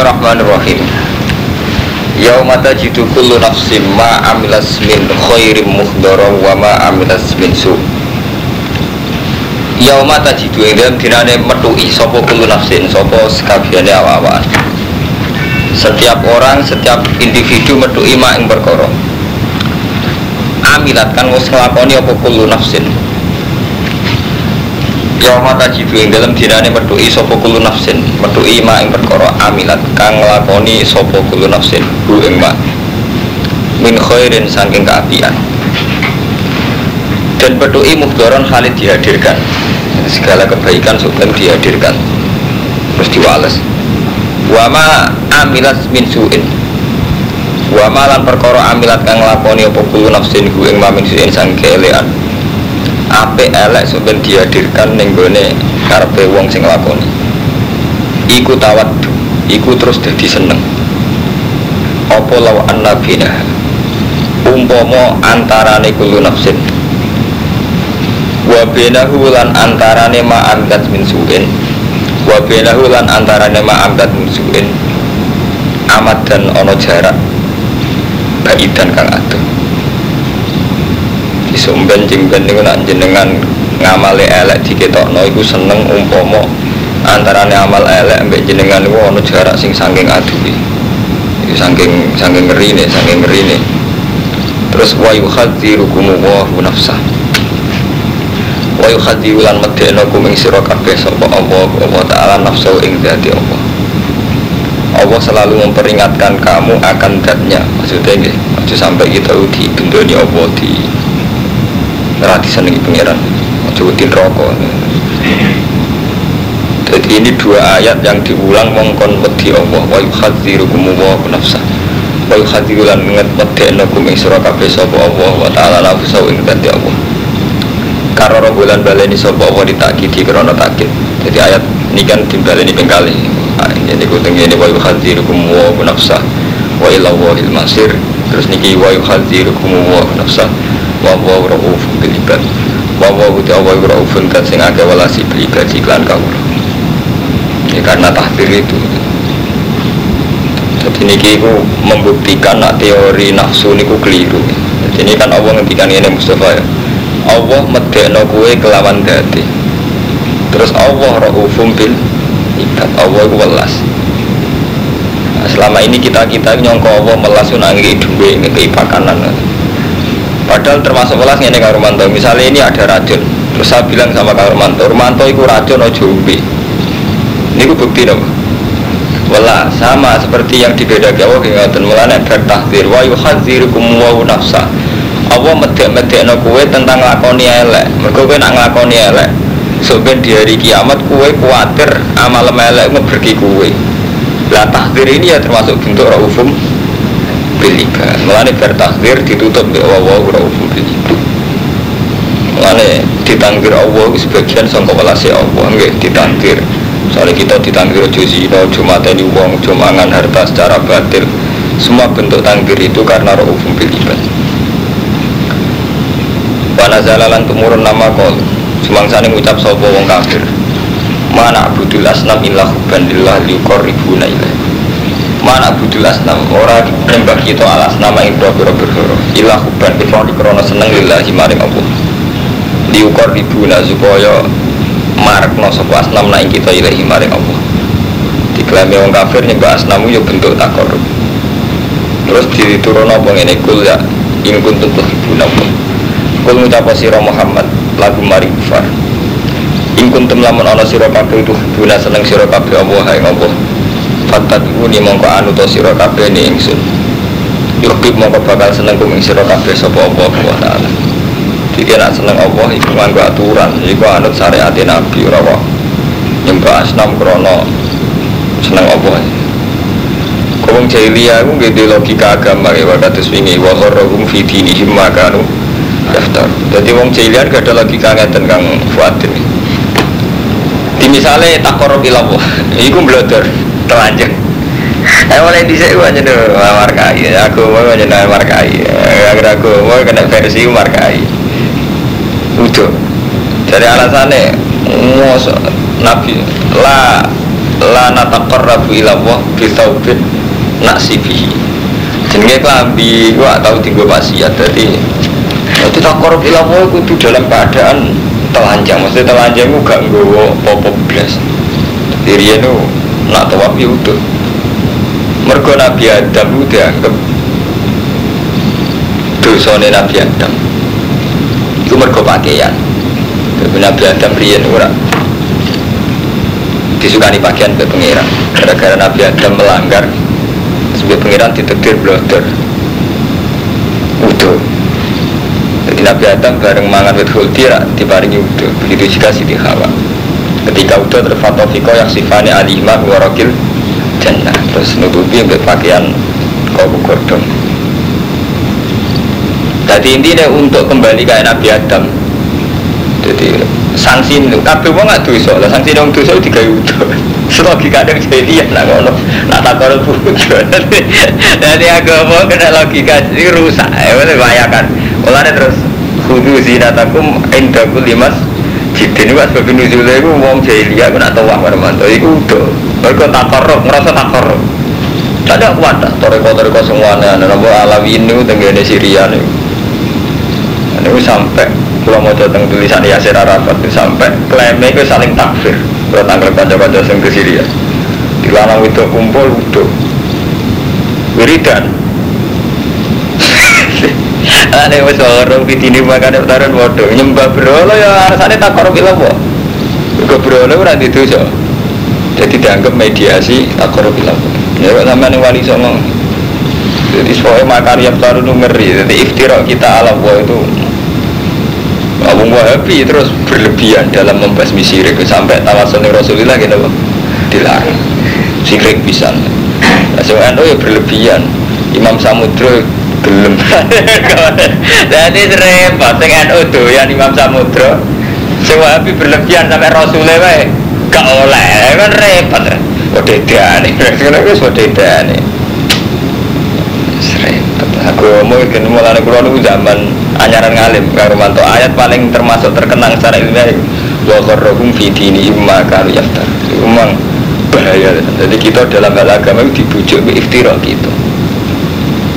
Bismillahirrahmanirrahim. Yauma tajidu kullu nafsin ma amilas min khairin muhdara wa ma amilas min su. Yauma tajidu yang dalam dinane metui sopo kullu nafsin sopo sekabiane awa-awaan Setiap orang, setiap individu metui ma ing perkara. Amilat kan wis nglakoni apa kullu nafsin Yauma tajidu yang dalam dinane medui sopo kulu nafsin. Medui ma ing perkara amilat Kang ngelakoni sopo kulu nafsin. Hu ing ma. Min khairin saking keapian. Dan medui muhdoron khalid dihadirkan. Segala kebaikan sebelum dihadirkan. Terus diwales. Wama amilat min su'in. Wama lan perkara amilat kang ngelakoni opo kulu nafsin Hu ing ma min su'in saking ape elek sampeyan dihadirkan ning gone karepe wong sing nglakoni iku tawaddu iku terus dadi seneng. Apa law annabina umpama antarane kulo nafsin. Wa bainahu lan antarane ma amdat min su'in. Wa bainahu antarane ma amdat min su'in. Amat dan ono jarak. Baidan kang adoh disumben jingben niku nak jenengan ngamale elek diketokno iku seneng umpama antarane amal elek mbek jenengan niku ana jarak sing saking aduhi iki saking saking ngerine saking ngerine. Terus wa yuhadzirukum wa nafsah. Wa yuhadziru lan medeno kum ing sira kabeh sapa Allah Allah taala nafsu ing dadi Allah. Allah selalu memperingatkan kamu akan datnya. Maksudnya nggih aja sampai kita di bendoni Allah di Rati senengi pangeran. Jauhin rokok Jadi ini dua ayat yang diulang Mongkon wedi Allah. Wa yuhadzirukum wa nafsah. Wa yuhadziru lan nget medekno kum ing sira kabeh sapa Allah wa taala nafsu ing dadi Allah. Karo bulan baleni sapa Allah ditakidi krana takid Jadi ayat ini kan dimbaleni ping kali. Ini ku tengene wa yuhadzirukum wa nafsah. Wa ila masir. Terus niki wa yuhadzirukum wa nafsah wa rauf bil wa wa uti wa raufun kan sing akeh walasi bil ibad iklan kawula ya karena tahdir itu. Jadi niki ku membuktikan nak teori nafsu niku keliru. Jadi ini kan Allah ngendikan ini Mustafa ya. Allah medekno kue kelawan dati terus Allah raufum bil ibad Allah ku welas. Nah, selama ini kita kita nyongko Allah melas nangi duwe ngekei pakanan Padahal termasuk welas ini Kak Romanto. Misalnya ini ada racun, terus saya bilang sama Kak Romanto, Romanto itu racun ojo umbi. Ini bukti dong. Welas sama seperti yang dibedakan Allah ingatan mulane bertahdir wa yuhadzirukum wa nafsa. Allah medek-medek no kue tentang lakoni elek. Mereka kue nak nglakoni elek. Ben di hari kiamat kue kuatir amal elek ngeberki kue. Lah tahdir ini ya termasuk bentuk raufum biliban melane bertakdir ditutup di biliban melane ditangkir Allah sebagian sangka welasi Allah nggih ditangkir soalnya kita ditangkir ojo zina ojo mateni wong ojo mangan harta secara batil. Semua bentuk tangkir itu karena raufum biliban wana zalalan tumurun nama kol. Sumangsa ngucap sapa wong kafir? Mana abudul asnam illa hubandillah liukorribuna ilaih mana budul asnam ora nembak kita alas nama itu ilah huban kita di krono seneng lillahi maring Allah diukor ribuna supaya marak no sopo asnam naik kita ilahi maring Allah. Diklaim orang kafir nyembah asnamu ya bentuk takor terus diturun apa ini kul ya in kuntum tuhibuna kul ngucap sira Muhammad lagu maring kufar. In kuntum lamun ana sira kabeh tuhibuna seneng sira kabeh Allah hai Allah Fatat uni mongko anu to sira kabeh ni ingsun. Yuhib mongko bakal seneng kum ing sira kabeh sapa Allah wa taala. Jadi nak seneng Allah iku nganggo aturan, anut syariat Nabi kok nyembah asnam krana seneng Allah. Kong jahiliyah ku nggih logika agama ya kados wingi wa gharrum fi dinihim makanu daftar. Jadi wong jahiliyah gak ada logika ngeten Kang Fuadin. Di misalnya takor ilallah, iku blodor telanjang Eh mulai di saya aja dulu markai, aku mau aja markai, agar aku mau kena versi markai. Udah, dari alasannya ngos nabi lah la nataqarrabu ila Allah bi tsaubin nasibihi jenenge klambi gua tau tinggal maksiat dadi dadi taqarrub ila Allah kudu dalam keadaan telanjang. Maksudnya telanjang itu gak nggawa popo blas. Diri itu nak tawaf ya utuh mergo Nabi Adam itu dianggap dosane Nabi Adam itu mergo pakaian. Tapi Nabi Adam riyen ora disukani pakaian ke pengiran gara-gara Nabi Adam melanggar sebagai pengiran ditetir blodor utuh jadi Nabi Adam bareng mangan wit khuldi diparingi utuh begitu juga Siti Hawa. Ketika utuh terfatofiko yang sifatnya alimah warokil jannah. Terus nutupi pakaian kau godong jadi intinya untuk kembali ke Nabi Adam. Jadi sanksi itu kabeh wong gak dosa lah. Sanksi wong dosa digawe utuh logika kadang jadi ya nak ngono. Nak takor bujuk jadi agama kena logika ini rusak ya bayangkan olehnya terus kudu zinatakum indaku limas Jidin itu sebab nuzulnya itu wong jahiliyah aku nak tahu wah manto itu udah. Mereka takor ngerasa takor Tadi aku ada toreko-toreko semuanya Nama alawi ini tenggene Syria nih Ini sampai kalau mau datang tulisan Yasir Arafat sampai klaimnya itu saling takfir kalau tanggal kanca-kanca yang ke Syria dilarang itu kumpul udah wiridan Ane wis orang pitini makane utaran bodoh nyembah berhala ya rasane tak korup ilang kok. Mergo berhala ora didosa. Jadi dianggap mediasi tak korup ilang. Ya kok sampean wali songo. Jadi soalnya makarya baru ngeri. Jadi iftira kita alam itu Abu Wahabi terus berlebihan dalam membasmi syirik sampai tawasul Rasulullah gitu dilarang syirik bisa. Nah, NU ya berlebihan. Imam Samudra gelem. Jadi repot sing NU doyan Imam Samudra. Sing Wahabi berlebihan sampai Rasulullah wae gak oleh kan repot. Wededane. Ngono wis wededane. Aku mau ikan mulai kulo niku zaman anyaran ngalim karo mantu ayat paling termasuk terkenang secara ilmiah wa qarrahum fi dinihim ma kanu yaftar. Memang bahaya. Jadi kita dalam hal agama itu dibujuk ke iftira gitu.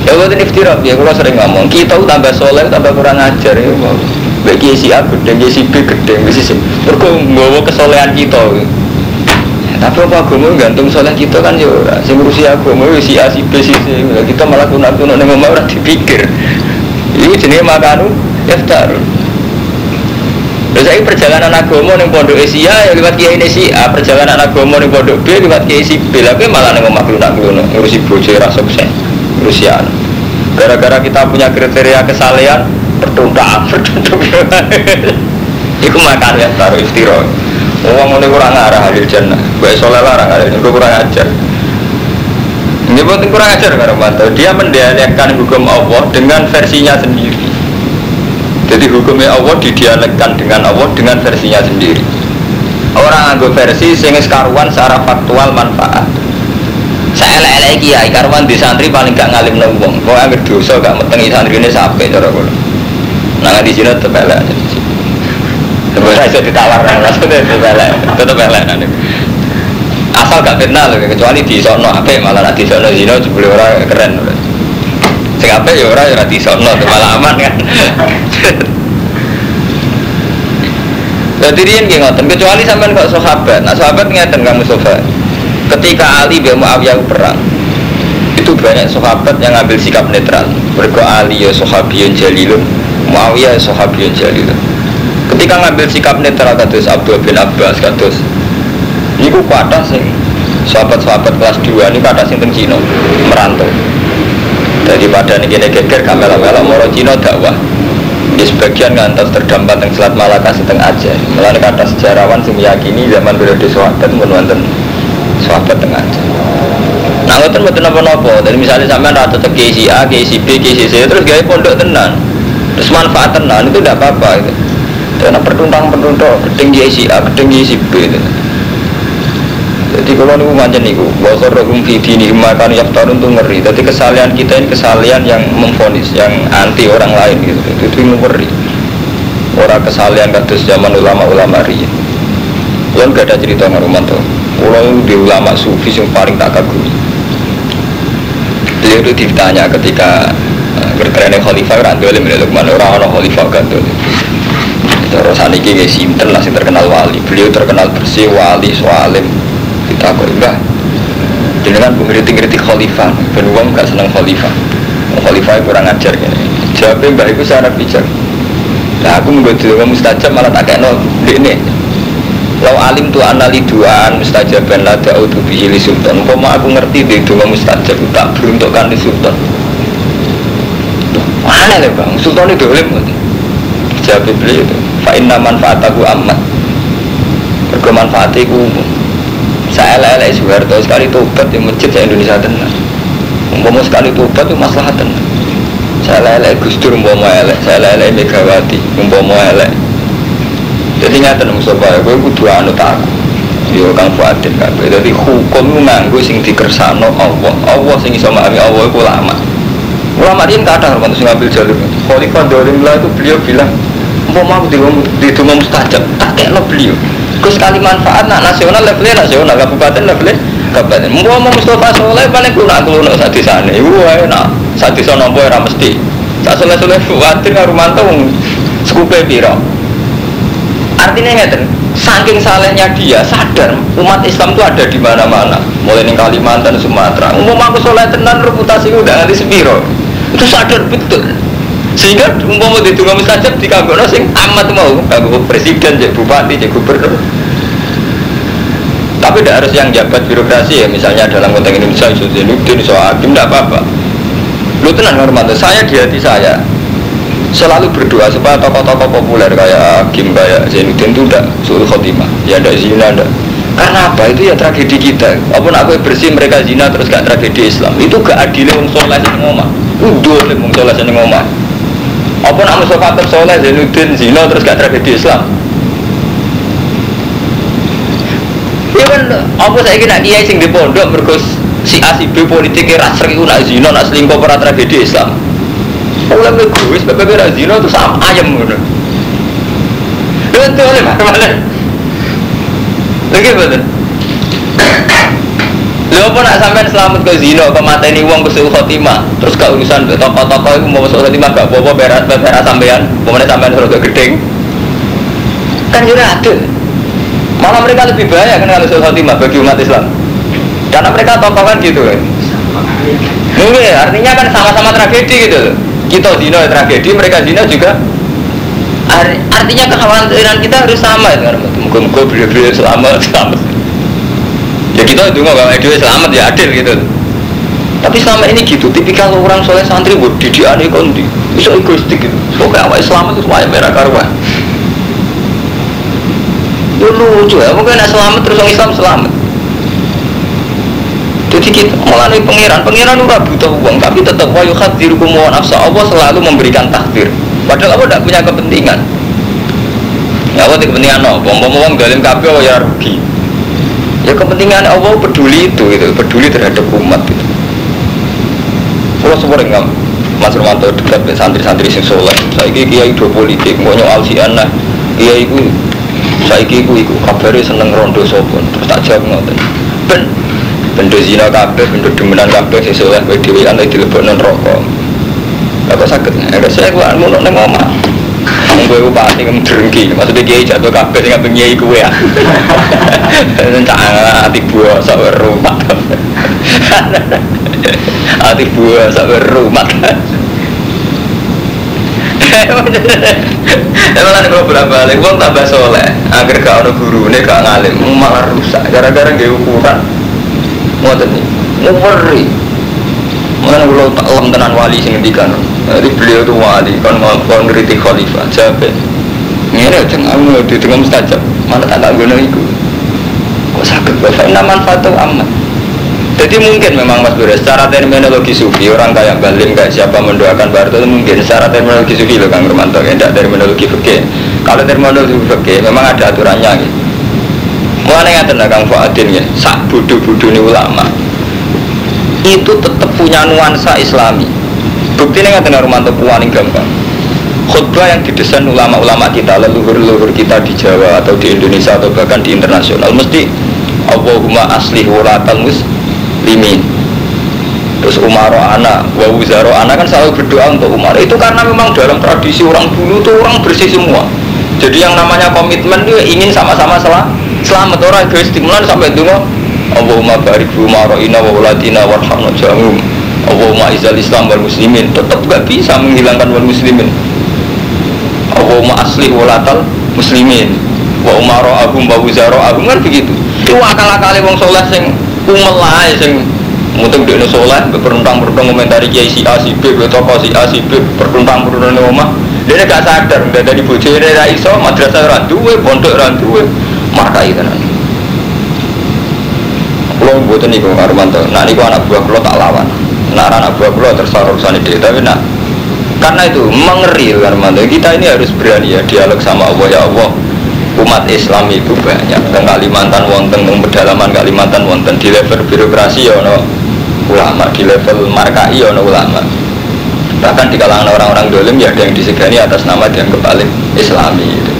Ya bukan iftira, ya kalau sering ngomong kita tambah soleh tambah kurang ajar ya mau. Bagi si A gede, si B gede, si C. Mereka nggawa kesolehan kita. Tapi apa agama gantung soleh kita kan ya. Sing ngurusi agama ya si A si B si C. Kita malah kuno-kuno ning omah ora dipikir. Iku jenenge makanu daftar. Terus saya perjalanan agama ning pondok Asia ya lewat kiai A, perjalanan agama ning pondok B lewat kiai si B. Lah malah ning omah kuno-kuno ngurusi bojo ora sukses. Ngurusi anu. Gara-gara kita punya kriteria kesalehan pertuntaan, pertuntaan. Iku makan ya taruh istirahat. Uang ini kurang arah halil jannah. Baik soleh larang halil itu kurang ajar. Ini penting kurang ajar karena mantau. Dia mendialekkan hukum Allah dengan versinya sendiri. Jadi hukumnya Allah didialekkan dengan Allah dengan versinya sendiri. Orang anggap versi sing karuan secara faktual manfaat. Saya lele kiai karuan di santri paling gak ngalim nang wong. Kok anggere dosa gak metengi santri ini sampai cara kula. Nah di sini tetep elek. Sebenarnya ditawar, maksudnya tetep elek, tetep elek nanti. Asal gak kenal, kecuali di sono apa malah nanti sono zino jebule orang keren. Sing apa ya orang ya di sono malah aman kan. Jadi dia yang ngoten, kecuali sampean kok sahabat. Nah sahabat ngeten kamu sofa. Ketika Ali bin Muawiyah perang, itu banyak sahabat yang ngambil sikap netral. Mereka Ali ya sahabiyun jalilun, Muawiyah ya sahabiyun jalilun. Ketika ngambil sikap netral kados Abdul bin Abbas kados Niku kata sing sahabat-sahabat kelas 2 ini kata sing teng Cina merantau. Daripada nih kene geger kamera-kamera moro Cina dakwah. Di sebagian ngantos terdampar teng Selat Malaka seteng Aceh. Mulane kata sejarawan sing meyakini zaman periode sahabat mun wonten sahabat teng Aceh. Nah, ngoten mboten napa-napa. Dari misalnya sampean rata tetep KC A, KC B, KC C terus gawe pondok tenan. Terus manfaat tenan itu tidak apa-apa gitu. Karena KC A, gedeng KC B gitu. Jadi kalau niku macam niku, bahwa rohum fidi ini makan yaftarun tuh ngeri. Jadi kesalahan kita ini kesalahan yang memfonis, yang anti orang lain gitu. Itu, itu ngeri. Orang kesalahan kados zaman ulama-ulama riyin. Kalau gak ada cerita nggak Romanto. Kalau di ulama sufi yang paling tak kagumi. Beliau itu ditanya ketika berkerennya khalifah kan dolim ya Lukman orang orang khalifah kan dolim. Terus saniki nggak sinten lah terkenal wali. Beliau terkenal bersih wali soalim. Kita kok enggak. Jadi kan ngeritik-ngeritik khalifah. Ben uang gak seneng khalifah. Khalifah kurang ajar gini. Jawabnya mbak itu secara bijak. Nah aku menggoda kamu mustajab malah tak kayak nol. Ini Lau alim tu anali duaan mustajaban la da'udu bihi li sultan Umpama aku ngerti di doa mustajab tak beruntukkan di sultan Mana nih bang, sultan itu boleh Jawab beliau itu Fa inna manfaataku amat Mereka manfaatnya ku umum Saya lele Soeharto sekali tobat di masjid di Indonesia tenang Umpama sekali tobat itu masalah tenang Saya lele Gus Dur umpama elek Saya lele Megawati umpama elek jadi nyata Mustafa, gue kudu anut aku. Yo kang Fuadin kabeh. Jadi hukum nganggo sing dikersano Allah. Allah sing iso memahami Allah iku ulama. Ulama ini kadang waktu sing ngambil jalur. Khalifah Daulimullah itu beliau bilang, mau mau di di mustajab, tak kayak beliau. Terus kali manfaat nak nasional levelnya nasional, kabupaten levelnya kabupaten. Mau mau Mustafa Soleh paling kuno kuno saat di sana. Ibu enak, saat di sana boy ramesti. Tak soleh soleh Fuadin ngarumanto sekupe piro. Artinya ngeten, saking salehnya dia sadar umat Islam itu ada di mana-mana, mulai di Kalimantan, Sumatera. Umum aku soleh tenan reputasi udah nanti sepiro, itu sadar betul. Sehingga umpama di tunggu mustajab di kagok sing amat mau kagok presiden, jadi bupati, jadi gubernur. Tapi tidak harus yang jabat birokrasi ya, misalnya dalam konteks Indonesia, isu Zainuddin, isu Hakim, tidak apa-apa. Lu tenang hormat, saya di hati saya, selalu berdoa supaya tokoh-tokoh populer kayak Hakim kayak Zainuddin itu tidak suruh khotimah. Ya tidak zina tidak karena apa? Itu ya tragedi kita. Apa pun aku bersih mereka zina terus gak tragedi Islam. Itu gak adil yang soleh yang ngomong udah yang soleh yang ngomong apa nak musuh soleh Zainuddin zina terus gak tragedi Islam Iya kan, apa saya kira dia sing di pondok merkus si A si B politiknya rasa itu nak zina nak selingkuh para tragedi Islam Ulama egois, bapak bera zino itu sama ayam gitu. Betul, mana? Lagi betul. Lho apa nak sampean selamat ke zino, ke mata ini uang ke khotimah, terus ke urusan toko-toko itu mau suruh khotimah gak apa-apa berat berat sampean, pokoknya sampean suruh ke gedeng. Kan juga ada. Malah mereka lebih bahaya kan kalau khotimah bagi umat Islam. Karena mereka tokoh kan gitu kan. Mungkin artinya kan sama-sama tragedi gitu kita zina ya tragedi mereka zina juga. Artinya kekhawatiran kita harus sama ya muka-muka beliau-beliau selamat selamat. Ya kita itu nggak dia selamat ya adil gitu tapi selama ini gitu tipikal orang soleh santri buat didikan kondi bisa egoistik gitu. Pokoknya awal selamat itu semuanya merah karuan itu lucu ya mungkin selamat terus orang Islam selamat jadi kita mulai pangeran, pangeran ora butuh uang, tapi tetap wa yukhadirukum wa nafsa. Allah selalu memberikan takdir. Padahal Allah tidak punya kepentingan. Ya Allah kepentingan no, bom bom bom galim kafe ya rugi. Ya kepentingan Allah peduli itu, itu peduli terhadap umat itu. Kalau sering nggak Mas Romanto dekat santri-santri sing soleh. Saya kiai do politik, mau nyol siana. Kiai itu, saya kira itu kabarnya seneng rondo sopon. Terus tak jawab ngoten. Ben, Bendo zina kabeh, bendo demenan kabeh sing soleh kowe dhewe kan dilebokno neraka. Lah kok saged? Nek saya kuwi ngono ning omah. Wong kowe bupati ngemdrengki, maksudnya kiai jatuh kabeh sing kabeh kiai kowe ya. Encak ati buah sak rumah. Ati buah sak rumah. Emang ada beberapa balik, uang tambah soleh, agar gak ada guru ini gak ngalim, malah rusak, gara-gara gak ukuran. Ngoten nih ngeri mana kalau tak lem tenan wali sing ngendikan. Jadi beliau itu wali kan mau ngeritik khalifah jabe ini aja ngamu di tengah mustajab. Mana tak tak guna itu kok sakit bapak? Manfaat amat jadi mungkin memang Mas Bura secara terminologi sufi orang kayak Balim kayak siapa mendoakan Barto itu mungkin secara terminologi sufi loh Kang Romanto tidak terminologi fikih kalau terminologi fikih memang ada aturannya gitu Mulane ngaten Kang Fuadin ya, sak bodoh-bodoh ini ulama. Itu tetap punya nuansa Islami. Bukti ini ngaten Romanto paling gampang. khutbah yang didesain ulama-ulama kita leluhur-leluhur kita di Jawa atau di Indonesia atau bahkan di internasional mesti Allahumma aslih wulatal muslimin. Terus Umaro anak wa Wuzaro anak kan selalu berdoa untuk Umar. Itu karena memang dalam tradisi orang dulu tuh orang bersih semua. Jadi yang namanya komitmen dia ingin sama-sama sel selamat. Orang stimulan sampai dulu Allahumma barik Umaro ina wa wulatina warhamna jamum Allahumma izal islam wal muslimin. Tetap gak bisa menghilangkan wal muslimin. Allahumma aslih walatal muslimin. Wa umaro agum wa wuzaro agum kan begitu. Itu akal-akali wong soleh sing umel lah sing Mungkin dia soleh, berperuntang berperuntang komentari kiai si A si B, toko si A si B, berperuntang berperuntang rumah. Dia gak sadar, dia dari bujur dia iso, madrasah rantuwe, pondok rantuwe, markai tenan. Kalau buat ini kau Armanto, nah ini anak buah kulo tak lawan. Nah anak buah kulo tersorok sana dia, tapi nak karena itu mengeri Armanto. Kita ini harus berani ya dialog sama Allah ya Allah umat Islam itu banyak. Dan Kalimantan wonten teng pedalaman Kalimantan wonten di level birokrasi ya no ulama di level markai ya no ulama. Bahkan di kalangan orang-orang dolim ya ada yang disegani atas nama yang kebalik Islami itu.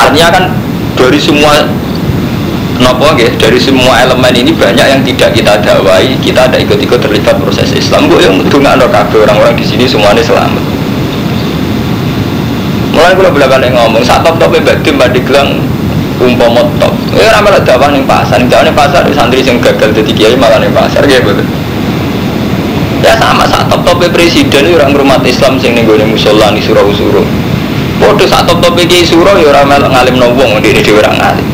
artinya kan dari semua nopo ya, dari semua elemen ini banyak yang tidak kita dawai kita ada ikut-ikut terlibat proses Islam. Gue yang ada orang-orang di sini semuanya selamat Mulai kalau belakang yang ngomong, saat top topnya badim pada gelang umpama top. Ya ramai lah dakwah nih pasar, nih nih pasar santri yang gagal jadi kiai malah nih pasar ya betul. Ya sama saat top topnya presiden itu orang rumah Islam sing nih gue musola nih surau surau. Bodoh saat top topnya kiai surau ya ramai ngalim nobong di di orang ngalim.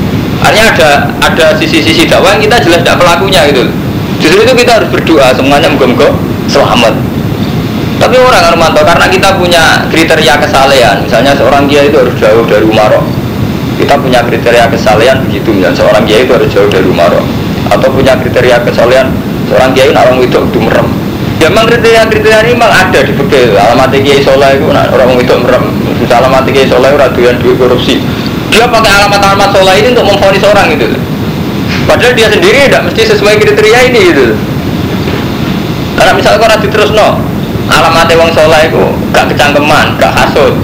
Artinya ada ada sisi-sisi dakwah yang kita jelas tidak pelakunya gitu. Justru itu kita harus berdoa semuanya moga-moga selamat. Tapi orang Armanto karena kita punya kriteria kesalehan, misalnya seorang kiai itu harus jauh dari Umaro. Kita punya kriteria kesalehan begitu, misalnya seorang kiai itu harus jauh dari Umaro. Atau punya kriteria kesalehan seorang kiai orang itu itu merem. Ya memang kriteria-kriteria ini memang ada di fikih. Alamat kiai soleh itu orang itu merem. Misalnya alamat kiai itu raduan duit korupsi. Dia pakai alamat-alamat soleh ini untuk memfonis orang itu. Padahal dia sendiri tidak mesti sesuai kriteria ini gitu. Karena misalnya kalau terus no, alamat wong soleh itu gak kecangkeman, gak hasut.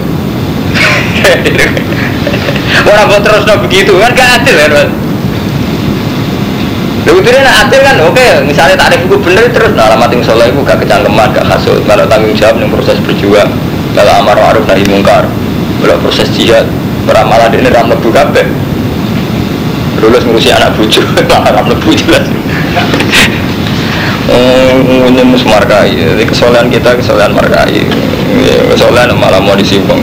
Orang buat terus no begitu kan gak adil kan. Lalu itu nak adil kan oke, misalnya tak ada buku bener terus nah, alamat yang soleh itu gak kecangkeman, gak hasut, kalau tanggung jawab yang proses berjuang, kalau amar ma'ruf nahi mungkar, kalau proses jihad, malah ini ram lebu kabeh. Lulus ngurusi anak bucu, malah ram lebu jelas. Ini mus markai jadi kesolehan kita kesolehan markai. Ya, kesolehan malah mau disimpang.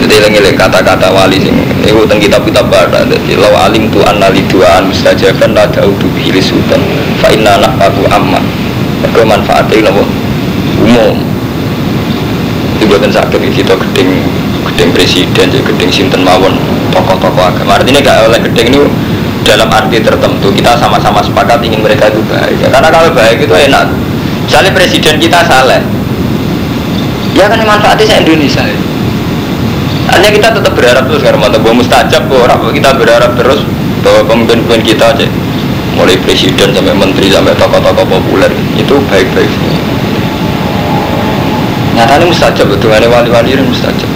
Jadi lagi kata-kata wali sing itu tentang kitab kitab baca jadi law alim tu anali duaan mustajaban la daudu bihi sultan. Fa inna aku amma. Mergo manfaatnya nopo umum. Itu buatan sakit kita gedeng gedeng presiden jadi gedeng sinten mawon tokoh-tokoh agama. Artinya gak oleh gedeng ini dalam arti tertentu. Kita sama-sama sepakat ingin mereka itu baik. Ya, karena kalau baik itu enak. Misalnya presiden kita salah ya kan manfaatnya saya Indonesia. Ya. hanya kita tetap berharap terus karena mantap bahwa mustajab orang kita berharap terus bahwa pemimpin-pemimpin kita aja mulai presiden sampai menteri sampai tokoh-tokoh populer itu baik-baik nyatanya mustajab betul wali-wali ini mustajab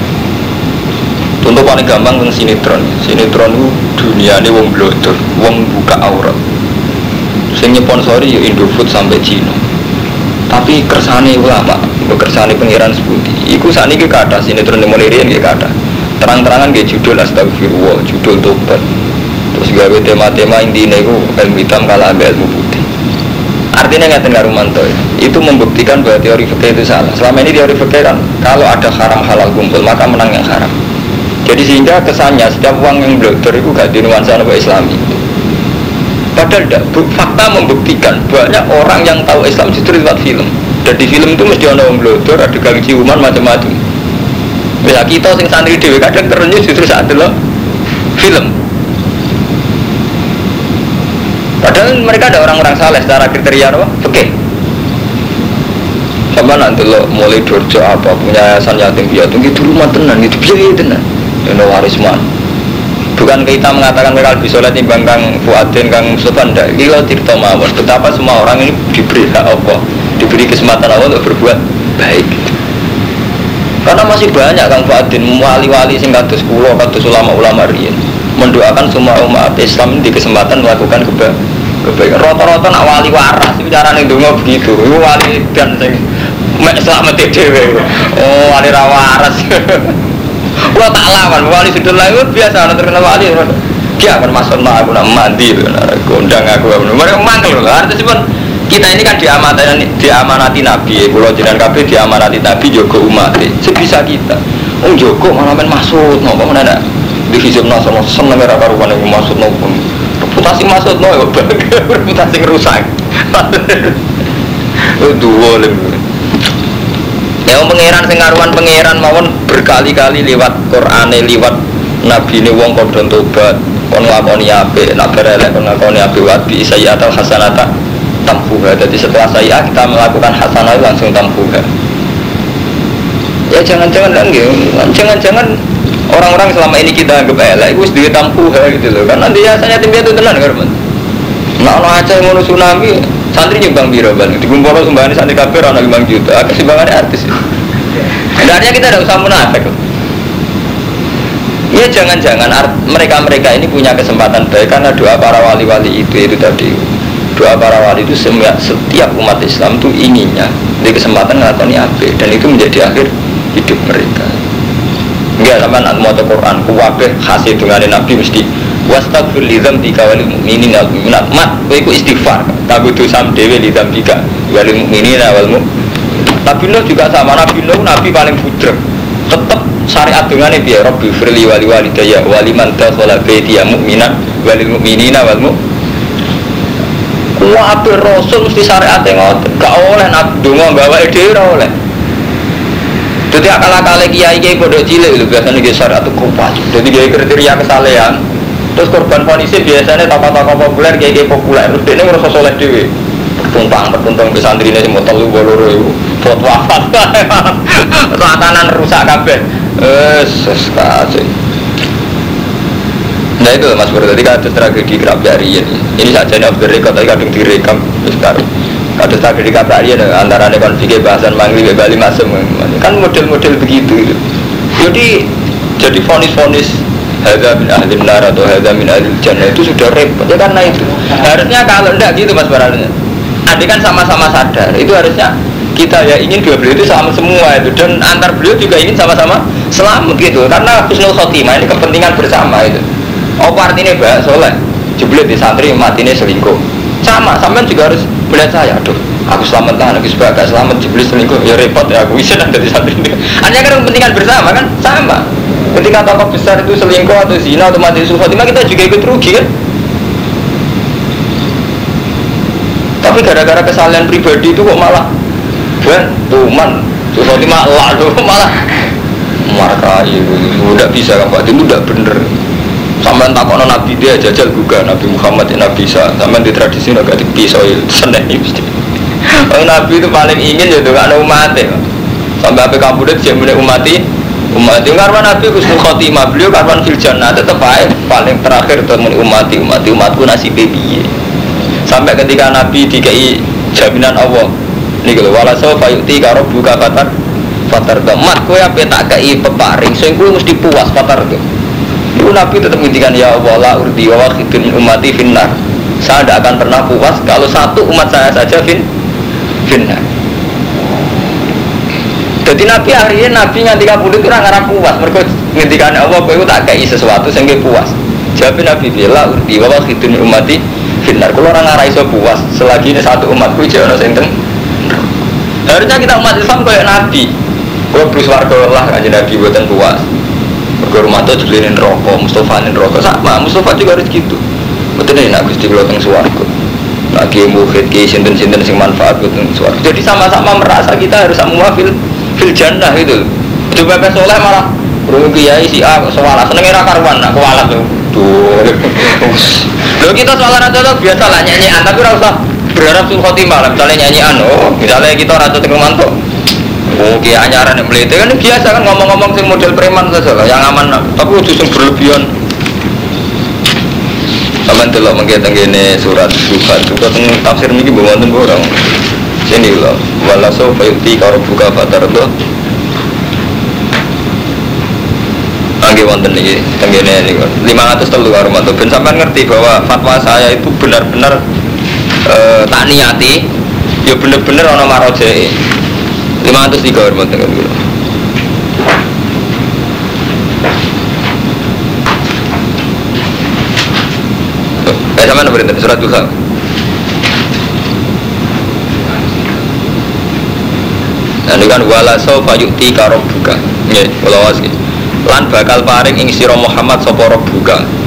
Contoh paling gampang tentang sinetron. Sinetron itu dunia ini wong blotor, wong buka aurat. Sing nyponsori ya Indofood sampai Cina. Tapi kersane ulama, kersane pengiran seputi. Iku saat ini kata sinetron yang mulai rian kata. Terang-terangan kayak judul astagfirullah, judul tobat. Terus gawe tema-tema intinya itu ilmu hitam kalah ambil ilmu putih. Artinya nggak tengah Rumanto itu membuktikan bahwa teori fikih itu salah. Selama ini teori fikih kan kalau ada haram halal kumpul maka menang yang haram. Jadi sehingga kesannya setiap uang yang blogger itu gak dinuansa nuansa Islami. Padahal tidak, fakta membuktikan banyak orang yang tahu Islam justru lewat film. Dan di film itu mesti ada blogger, ada gang ciuman macam-macam. Bisa kita sing santri dewi kadang terenyuh justru saat itu film. Padahal mereka ada orang-orang saleh secara kriteria apa? Oke. Sama nanti lo mulai dorjo apa punya yayasan yatim piatu gitu rumah tenan gitu biaya tenan Yono Warisman bukan kita mengatakan mereka lebih soleh timbang Kang Fuadin, Kang Mustafa tidak gila tirta mawon. Betapa semua orang ini diberi hak Allah diberi kesempatan Allah untuk berbuat baik. Karena masih banyak Kang Fadin wali-wali sing kados kula kados ulama-ulama riyen. Mendoakan semua umat Islam di kesempatan melakukan keba kebaikan. Rata-rata nak wali waras itu carane ndonga begitu. Wali dan sing mek selamat dhewe. Oh, wali ra Kula tak lawan wali sudah lain biasa ana terkenal wali. Dia akan masuk aku nak mandi, gondang aku. Mereka manggil, artinya kita ini kan diamanati diamanati Nabi, pulau jenengan kabeh diamanati Nabi Joko umat. Sebisa kita. Oh Joko malah main masuk, nopo mana ada di hijab nasional seneng era karuan yang masuk nopo. Reputasi masuk nopo, reputasi rusak. Dua lebih. Yang pangeran sing karuan pangeran mawon berkali-kali lewat Quran lewat Nabi ini wong kodon tobat kon ngakoni ape nak berelek kon ngakoni ape wa bi sayyi'atal hasanata tampuha jadi setelah saya kita melakukan hasanah langsung tampuha ya jangan-jangan kan gitu. Jangan-jangan orang-orang selama ini kita anggap elek itu sedikit tampuha gitu loh. Nanti biasanya tim itu tenan kan nah ono aja ngono tsunami santri nyumbang biro bang di kumpul sumbangane santri kafir orang lima juta. Kesimbangannya artis sebenarnya kita tidak usah munafik Ya jangan-jangan mereka-mereka ini punya kesempatan baik karena doa para wali-wali itu itu tadi. Doa para wali itu setiap umat Islam itu inginnya di kesempatan ngelakoni apa dan itu menjadi akhir hidup mereka. Enggak sama nak mau Quran kuwabe khasih dengan Nabi mesti wastagfir li dzambika wal mu'minina wal mu'minat. Mat iku istighfar kagu sam dhewe li dzambika wal mu'minina wal Nabi Nuh juga sama Nabi Nuh Nabi paling budrek tetap syariat dengan ini biar Rabbi firli wali wali daya wali man dakhala baitiya mu'minan walil mu'minina wal mu'min Wah, Rasul mesti syariat ngoten. Gak oleh nak donga bawa ide oleh. Jadi akal-akal kiai kiai bodoh cilik itu biasanya dia syariat itu kupas. Jadi dia kriteria kesalehan. Terus korban fonisi biasanya tokoh-tokoh populer kiai kiai populer. Terus dia merasa soleh dewi. Pertuntang pertuntang ke santri ini semua telu boloro itu. Buat wafat. Tatanan rusak kabeh. Eh, seskasih. Nah itu Mas Bro, tadi kan ada tragedi Krabiarian Ini saja ini off the record, tapi kadang direkam. Sekarang Ada tragedi Krabiarian antara konflik bahasan Mangli, Bali, Masem Kan model-model begitu gitu. Jadi jadi fonis-fonis Hadza min ahli nar atau hadza min ahli jannah itu sudah repot. Ya karena itu. Harusnya kalau enggak gitu mas Baralnya Adik kan sama-sama sadar. Itu harusnya kita ya ingin dua beliau itu sama semua itu. Dan antar beliau juga ingin sama-sama selamat gitu. Karena husnul khotimah ini kepentingan bersama itu. Apa artinya mbak? Soleh. Jeblet di santri ini selingkuh. Sama sampean juga harus melihat saya. Aduh aku selamat lah aku sebagai selamat jeblet selingkuh. Ya repot ya. Aku bisa dari santri ini. Hanya kan kepentingan bersama kan? Sama. Ketika tokoh besar itu selingkuh atau zina atau mati suhu kita juga ikut rugi kan? Tapi gara-gara kesalahan pribadi itu kok malah ben tuman. Suhu malah tuh malah. Marah itu udah bisa kan itu udah bener. Sampai takut nabi dia jajal juga Nabi Muhammad ya Nabi Isa. Sampai di tradisi agak di pisau seneng mesti. Nabi itu paling ingin ya dengan umat ya. Sampai apa kamu dia mulai umati umat itu karena Nabi khusnul khotimah beliau karena fil jannah tetap baik paling terakhir untuk umati umati umatku nasi baby sampai ketika Nabi dikai jaminan Allah ini kalau wala so fayuti karo buka fatar fatar mat kue apa tak kei peparing sehingga mesti puas fatar tuh itu Nabi tetap menghentikan ya Allah la urdi wa wakhidun umati finnar. Saya tidak akan pernah puas kalau satu umat saya saja fin finnar. Jadi Nabi akhirnya Nabi nganti kabudut itu orang puas. Mereka ngendikan Allah kowe tak kayak sesuatu sehingga puas. Jawab Nabi bila urdi wa wakhidun umati finnar. Kalau orang ngarai so puas selagi ini satu umatku jangan senten. Harusnya kita umat Islam kayak Nabi. Gue bersuarga Allah kan Nabi buatan puas. Mergo Romanto jelirin rokok, Mustafa nih rokok sama, Mustafa juga harus gitu. Betul nih, nak gusti kalau teng suwargo. Lagi mukhid ki sinten sinten sing manfaat gitu suwargo. Jadi sama-sama merasa kita harus semua fil fil jannah gitu. Coba pe soleh malah Bro kiai si A soalan seneng era karuan nak kualat tuh. Tuh. Lo kita soalan aja tuh biasa lah nyanyian tapi rasa berharap sul khotimah lah misalnya nyanyian oh misalnya kita rasa tengah mantuk Oh, kia anyaran yang meliti kan biasa kan ngomong-ngomong sing model preman saja lah, yang aman. Tapi udah sing berlebihan. Sama lo mungkin tenggine surat suka teng tafsir ini bawa wonten orang. Sini loh, wala so fayuti karo buka fatar tuh. Nggih wonten iki tenggene niku 500 telu karo mantu. Ben sampean ngerti bahwa fatwa saya itu benar-benar eh, tak niati ya bener-bener ana marojeke. 500 tiga hormat dengan kula. Eh sama nomor itu surat duha. Nah, ini kan wala sofa yukti karo buka. Nggih, kula was nggih. Lan bakal paring ing sira Muhammad sapa buka.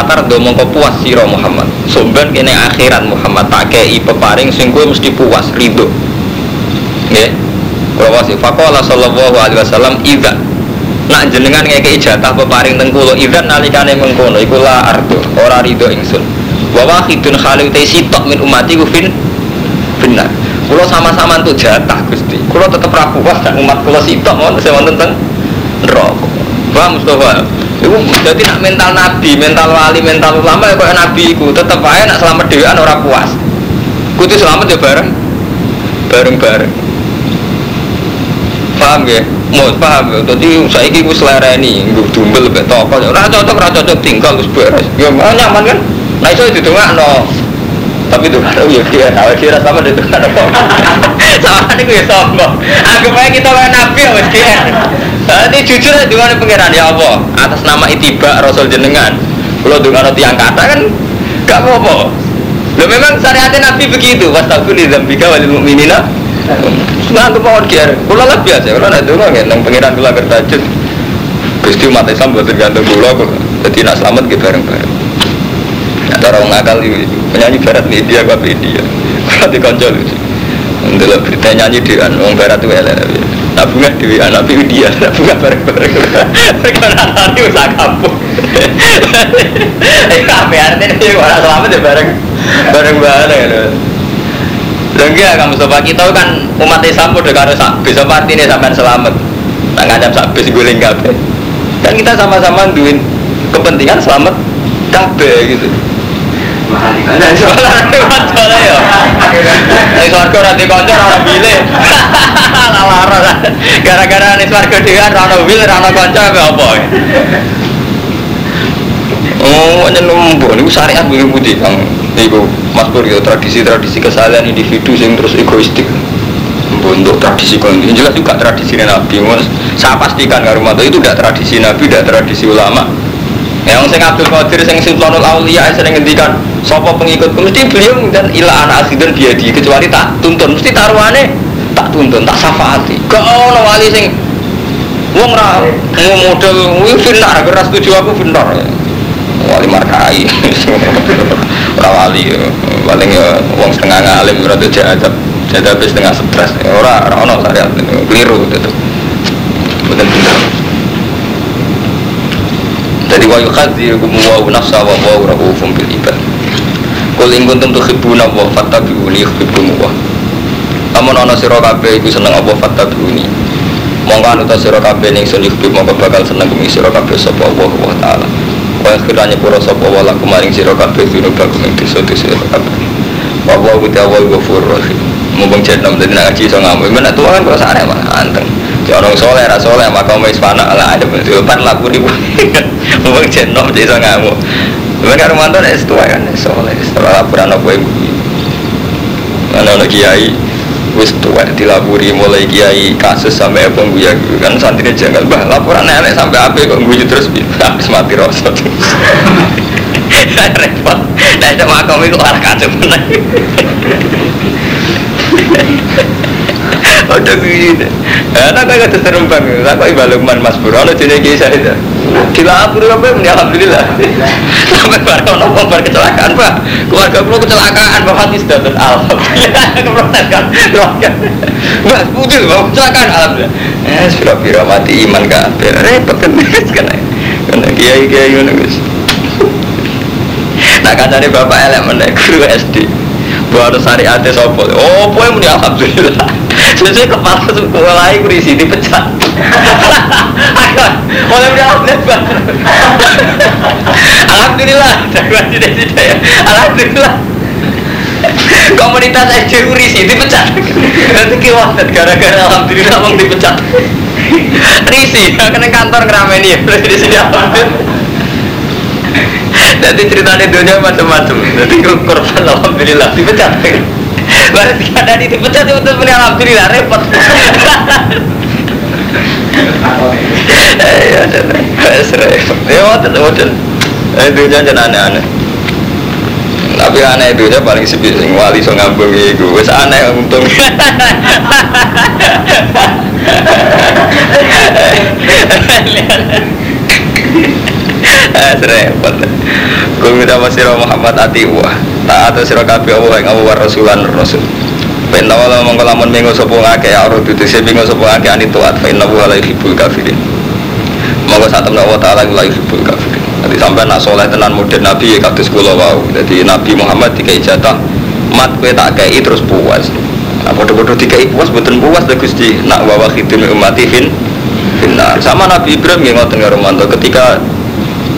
Fatar do mongko puas sira Muhammad. Sumben kene akhirat Muhammad tak kei peparing sing kowe mesti puas ridho. Nggih. Kula was faqala sallallahu alaihi wasallam idza nak jenengan ngekei jatah peparing teng kula idzan nalikane mengkono iku la ardo ora ridho ingsun. Wa wahidun khalil te sitok min umati ku fin benar. Kulo sama-sama untuk jatah Gusti. Kulo tetep ra puas umat kulo sitok mon sing wonten teng neraka. Paham Mustafa? Iku jadi nak mental nabi, mental wali, mental ulama ya kayak nabi iku tetep aja nak selamat dhewean ora puas. Kudu selamat ya bareng bareng-bareng. Paham ya? Mau paham ya? Jadi saya ini gue selereni, gue dumbel lebih toko. Ora cocok, ora cocok tinggal terus beres. Ya mana nyaman kan? Nah itu itu no. Tapi itu kan ya dia tahu kira sama itu kan sama ini gue ya sombong. Aku pengen kita kayak nabi ya mesti. Jadi jujur aja dengan pangeran ya Allah atas nama itiba Rasul jenengan. Kalau dengan tiang kata kan gak apa-apa. Lo memang syariatnya Nabi begitu. Wastaghfir li dzambika walil mu'minina. Nah, itu mau kiar. Kula lah biasa. Kula nak donga nggih nang pangeran kula bertajud. Gusti umat Islam boten gantung kula kok. Nak selamat ki bareng-bareng. Ya cara wong akal iki penyanyi barat media apa media. Kula dikonco lucu. Berita nyanyi di wong barat elek. Bunga dewi anak dia, nak bunga bareng-bareng. Mereka nanti usah kampung. Eh kafe artinya dia orang selamat ya bareng bareng-bareng. Dan ya kamu sobat kita kan umat Islam udah karo sak bisa pasti nih sampai selamat. Tak ngajak sak bis guling kafe. Kan kita sama-sama duin kepentingan selamat kafe gitu. Soalnya ya. Ning swarga ora dikonco ora bilih. Lara. Gara-gara ning swarga dhewe ora ono wil ora apa apa. Oh, ini nombor, ini syariat begini putih, kang. Mas Pur ya tradisi-tradisi kesalahan individu yang terus egoistik. Untuk tradisi kon ini jelas juga tradisi Nabi. Saya pastikan rumah itu tidak tradisi Nabi, tidak tradisi ulama. Yang sing Abdul Qadir sing Sultanul Auliya sering ngendikan sapa pengikut mesti beliau dan ila anak asidun dia di kecuali tak tuntun. Mesti taruhane tak tuntun tak syafaati. Kok ono wali sing wong ra model kuwi finar keras tujuh aku finar wali markai. Ora wali paling ya wong setengah ngalim ora jadab jadab setengah stres. Ora ora ono syariat keliru itu betul betul jadi wa yukadzirukum wa nafsa wa wa rahufum bil Kul ing kuntum tuhibbuna wa fattabi'uni yuhibbukum wa Namun ana sira kabeh iku seneng apa fattabi'uni. Mongko anu ta sira kabeh ning sun yuhib mongko bakal seneng kumi sira kabeh sapa Allah wa taala. Wa akhirane pura sapa wa lakum maring sira kabeh dunubakum ing dosa-dosa sira kabeh. Wa wa utawa ghafurur rahim. Mumpung jeneng dadi nak ngaji iso ngamu men nek tuwa kan kok sakare mah anteng orang soleh, ra soleh, maka mau ispana ala ada empat laku ribu. Mumpung jeneng iso ngamu. Mereka Romanto es tua kan, soleh. Setelah laporan apa ibu, mana ada kiai, wis tua dilapuri mulai kiai kasus sampai apa gue kan santri janggal bah laporan nenek sampai apa kok gue terus habis mati rosot. Repot, nah itu makam itu arah kacau menang. Udah begini. Anak kaya kata serempang, aku ibalukman mas bro, ada jenis kisah itu. Aku apa alhamdulillah. Sampai barang nopo bar kecelakaan pak, keluarga bro kecelakaan, bapak hati sudah alhamdulillah. Keprotes kan, keluarga. Mas putih, bapak kecelakaan alhamdulillah. Eh, sudah bira mati iman kan, repot kan, karena karena kiai kiai mana guys. Nah katanya bapak elek mana guru SD. Baru syariatnya sopo. Oh, muni alhamdulillah. Sesuai kepala sekolah itu berisi dipecat. Mulai muni alhamdulillah. Alhamdulillah. Tidak tidak ya. Alhamdulillah. Komunitas SD urisi dipecat. Nanti kiwasan gara-gara alhamdulillah mau dipecat. Risi, kena kantor ngerameni ya, di sini Jadi ceritanya dunia macam-macam. Jadi korban alhamdulillah dipecat. Berarti ada di dipecat itu untuk alhamdulillah repot. Ya, ya, wadah, wadah. Itu jangan aneh-aneh. Tapi aneh itu paling sepi sing wali so ngambung iku. Wis aneh untung. Repot. Kul minta Muhammad ati wah. Tak atau sira kabeh Allah ing Allah rasulan rasul. Penna wala mongko lamun minggu sapa ngake ya dudu sing minggu sapa ngake ani tuat fa inna wa la yuhibbul kafirin. Monggo satem Allah taala la yuhibbul kafirin. Nanti sampai nak soleh tenan modern Nabi ya kados kula wau. Jadi Nabi Muhammad dikai jatah mat kowe tak kei terus puas. Nah, bodoh-bodoh dikai puas boten puas lha Gusti. Nak wawa khidmi ummati fin. Sama Nabi Ibrahim yang ngoten karo ketika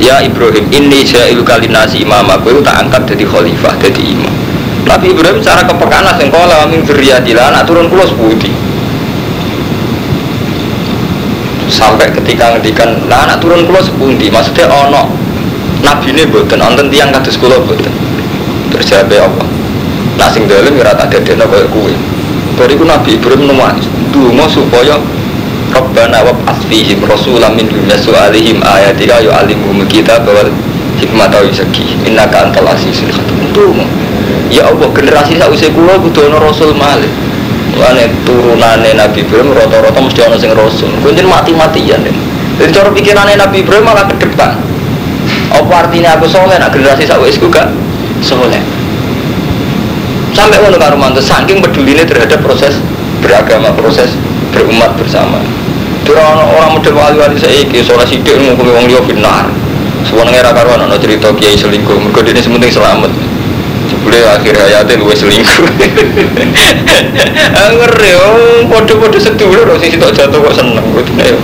Ya Ibrahim, ini jailu kalinasi imam aku tak angkat jadi khalifah, jadi imam. Nabi Ibrahim cara kepekaan lah sengkola min dzurriyyatillah anak turun kula seputi. Sampai ketika ngendikan, lah anak turun kula sepundi, maksudnya ono nabi ini buatan, nonton tiang kados kula buatan. Terus apa? Nah dalam ya rata dadekno kaya kuwe. Bariku Nabi Ibrahim nuwani, dungo supaya Rabbana wa asfihim rasulam min yasu'alihim ayatika yu'alimuhum kita bahwa hikmah tau yusaki innaka antal azizul hakim itu ya Allah generasi sausai kula kudu ana rasul malih Wane turunane Nabi Ibrahim rata-rata mesti ana sing rasul. Kuwi mati-matian deh. Jadi cara pikirannya Nabi Ibrahim malah ke depan. Apa artinya aku soleh nak generasi sausku gak soleh? Sampai ngono karo mantu saking pedulinya terhadap proses beragama, proses berumat bersama. Dura orang model wali-wali saya iki soleh sidik ngukumi wong liya benar. Sebenarnya era karuan ana cerita kiai selingkuh, mergo dene sementing selamat. Jebule akhir hayatnya luwe selingkuh. Ngeri oh padha-padha sedulur sing sitok jatuh kok seneng kudune yo.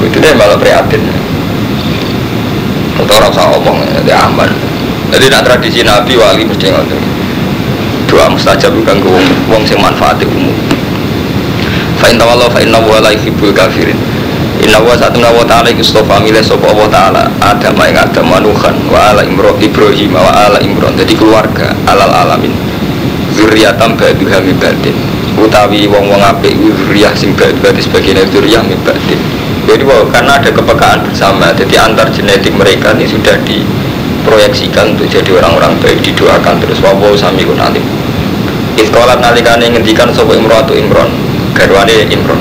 Kudune malah prihatin. Atau orang usah ngomong, jadi aman. Jadi nak tradisi Nabi wali mesti ngoten. Doa mustajab wong wong sing manfaat umum. Fa inna wallahu fa inna wa la kafirin. Inna wa satu wa ta'ala iku stofa milih sapa Allah taala? Adam ing Adam manuhan wa ala Imran Ibrahim wa ala Imran jadi keluarga alal alamin. Zuriatam ba'duha min ba'din. Utawi wong-wong apik iku zuriyah sing ba'du sebagian zuriyah min ba'din. Jadi wow, karena ada kepekaan bersama jadi antar genetik mereka ini sudah diproyeksikan untuk jadi orang-orang baik didoakan terus. Wawo sami kun alim. Iskolat nalikane ngendikan sapa Imran Imran garwane Imran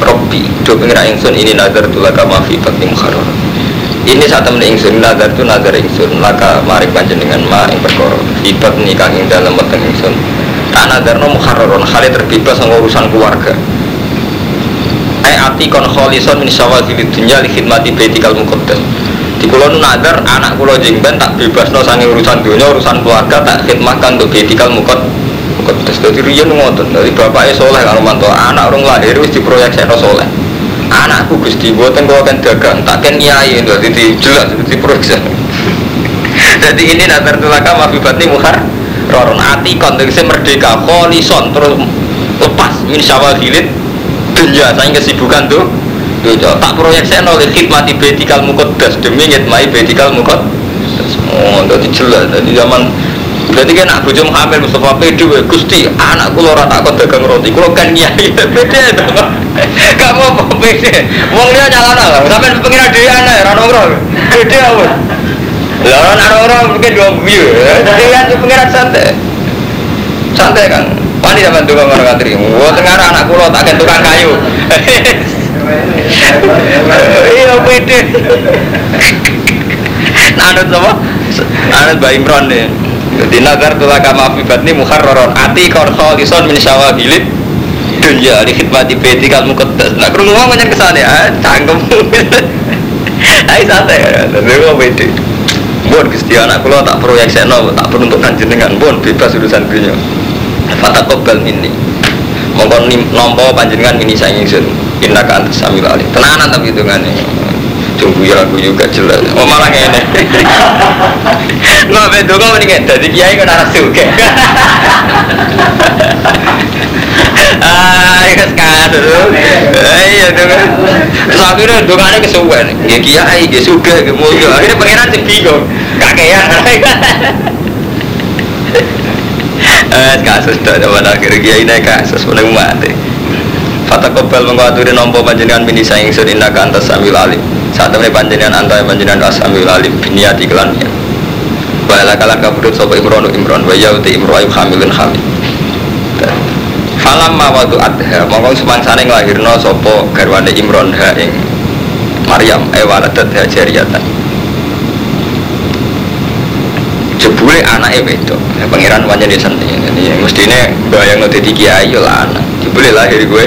Robbi do pengira ingsun ini nazar tulaka mafi bakti mukharor ini saat temen ingsun nazar tu nazar ingsun laka mari dengan ma ing perkara ibat nikah ing dalam weteng ingsun. Tak nazar no mukharoron hal terbebas sama urusan keluarga. Ai ati kon kholison min syawazil dunya li khidmati baitikal muqaddas di kulo nazar anak kulo jengben tak bebas no sangi urusan dunia urusan keluarga tak khidmahkan untuk baitikal muqaddas Terus dari Rian ngotot dari bapaknya soleh kan romanto anak orang lahir wis diproyek saya soleh. Anakku gusti buatan kau akan dagang tak kan nyai jadi jelas di proyek Jadi ini nazar tulaka mafibati muhar roron ati konteks merdeka kolison terus lepas ini syawal hilit dunia saya kesibukan tuh Dunia. tak proyek saya nol khidmati betikal mukodas demi ngitmai betikal mukot oh jadi jelas jadi zaman Berarti kan aku cuma hamil Mustafa we Gusti anak kula ora tak dagang roti kula kan nyai. Gak mau apa pede. Wong dia nyalana lah. Sampai pengira dhewe anak ora nongkrong. Pede apa? Lah ora nongkrong mungkin dua view. Jadi kan pengira santai. Santai kan. Wani sampean tukang orang ngatri. Wah tengah anak kula tak tukang kayu. Iya pede. Anut apa? Anut Mbak Imron deh. Jadi nazar tulah kama fibat ini mukharroron ati kon kholison min syawabilit dunia di khidmati beti kal mukedas. Nak kurung ngomong macam ke sana ya, cangkem. Ayo santai, tapi gue beda. Bon, gusti anak kulo tak proyek seno, tak perlu untuk dengan bon bebas urusan dunia. Fata kobal ini. Mongkon nompo panjenengan ini saya ingin Inna kantas sambil alih. Tenanan tapi hitungannya. Tunggu ya aku juga jelas. Oh malah ngene. Nggak betul kok mendingan dari kiai kan arah suka. Ah, ya sekarang. Terus akhirnya dongane kesuwen. Nggih kiai, nggih sugih, nggih mulya. Akhirnya pangeran sing bingung. Kakean. Eh kasus tok zaman akhir kiai naik kasus mulai mati. Fata kobel mengkawaturi nompo panjenengan mini saing sun indah kantas sambil alim. Saat temen panjenengan antai panjenengan sambil alim biniati kelannya. Baiklah kalan kabudut sopo imron imron wa yauti imro hamilun hamil. Falam mawatu adha mongkong semangsane nglahirno sopo garwane imron ha ing Maryam e waladat ha jariyatan. Jebule anake wedok. Ya, pangeran pancen ya seni. Jadi mestine bayang dadi kiai yo lanang. Jebule lahir gue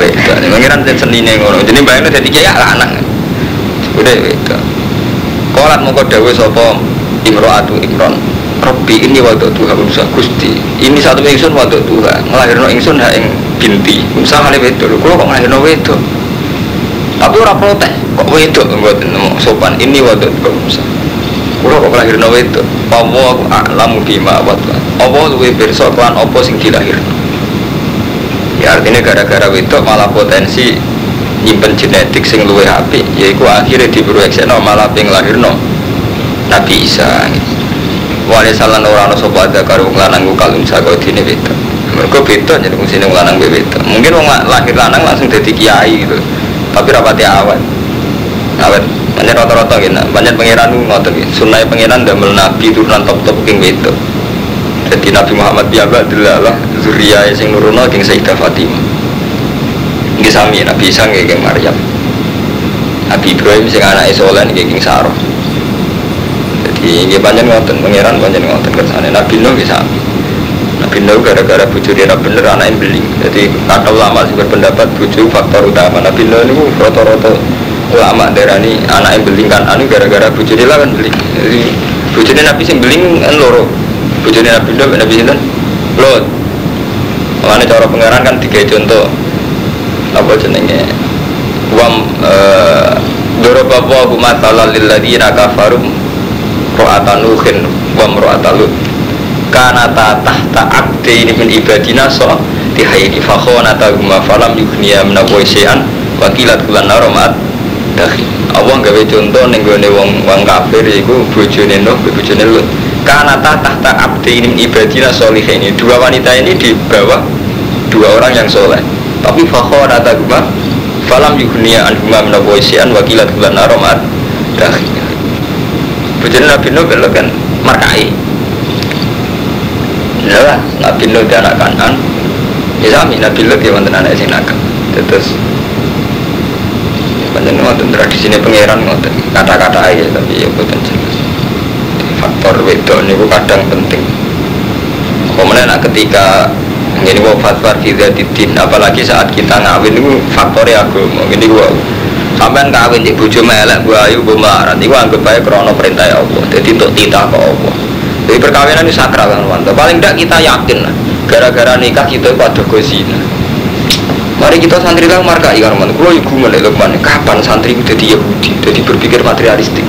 wedok. Pangeran senine ngono. Jadi bayang dadi kiai ya lanang. Jebule wedok. Kolat mongko dawuh sapa Imro'atu Imron Robbi ini waktu Tuhan Musa Gusti. Ini satu ingsun waktu Tuhan. Ngelahirno ingsun ha ing binti. Musa kali wedok. Kalau kok ngelahirno wedok? Tapi orang protes Kok wedok nemu? Sopan Ini waktu Tuhan Musa. Kulo kok ngelahirno wedok? Allah aku a'lamu bima awat Allah luwe pirsa klan apa sing dilahirno? Ya artinya gara-gara wedok malah potensi nyimpen genetik sing luwe api yaiku akhirnya diproyeksino malah ping lahirno. Nabi Isa Wali salan ora ana sapa ada karo wong lanang ku kalung saka dine wedok. Mergo beda jadi wong sine wong lanang wedok. Mungkin wong lahir lanang langsung dadi kiai gitu. Tapi rapati awet. Awet. Banyak rata-rata gitu. Banyak pangeran ngotot gitu. Sunai pangeran damel nabi turunan top-top king wedok. Jadi Nabi Muhammad biaba adalah zuriya sing nuruno king Sayyidah Fatimah Nggih sami Nabi Isa nggih Maryam Nabi Ibrahim sing anake soleh nggih king Sarah jadi ini banyak ngoten, pangeran banyak ngoten kersane. Nabi Nuh bisa. Nabi Nuh gara-gara bujur dia bener anak yang beling. Jadi kata ulama sih berpendapat bujur faktor utama. Nabi Nuh ini roto-roto ulama daerah ini anak yang beling kan anu gara-gara bujur dia kan beling. Jadi Nabi sih beling kan loro. Bujurnya Nabi Nuh Nabi Sinten lot. Makanya cara pangeran kan tiga contoh apa jenenge? Wam eh Doroba wa matala lil ladina kafarum ro'ata nuhin wa ro'ata lut. Kana ta tahta abdi ini min ibadina so tihaini fakhona huma falam yukhniya minawai syai'an wakilat kulan naromat dahi Allah gawe contoh ning gone wong wong kafir iku bojone Nuh bojone Lut. Kana ta tahta abdi ini min ibadina ini dua wanita ini di bawah dua orang yang soleh tapi fakhona huma falam yukhniya anhuma minawai syai'an wakilat kulan naromat dahi Bujurnya Nabi Nuh kalau kan markai Ya lah, Nabi Nuh dia anak kanan. Ya Nabi Nuh dia mantan anak sing nakal. Terus ngoten tradisi ini pangeran ngoten kata-kata aja tapi ya bukan jelas. Faktor wedok ini kadang penting. Kemudian ketika ini gua fatwa tidak didin apalagi saat kita ngawin itu faktornya agama ini gua Sampai kawin di bujo melek bu ayu bu marat Iku anggap baik krono perintah ya Allah. Jadi untuk titah ke Allah. Jadi perkawinan ini sakral kan mantap Paling tidak kita yakin lah Gara-gara nikah kita pada gozina. Mari kita santri lah marka ikan mana Kalau ibu melek mana Kapan santri itu jadi Yahudi Jadi berpikir materialistik?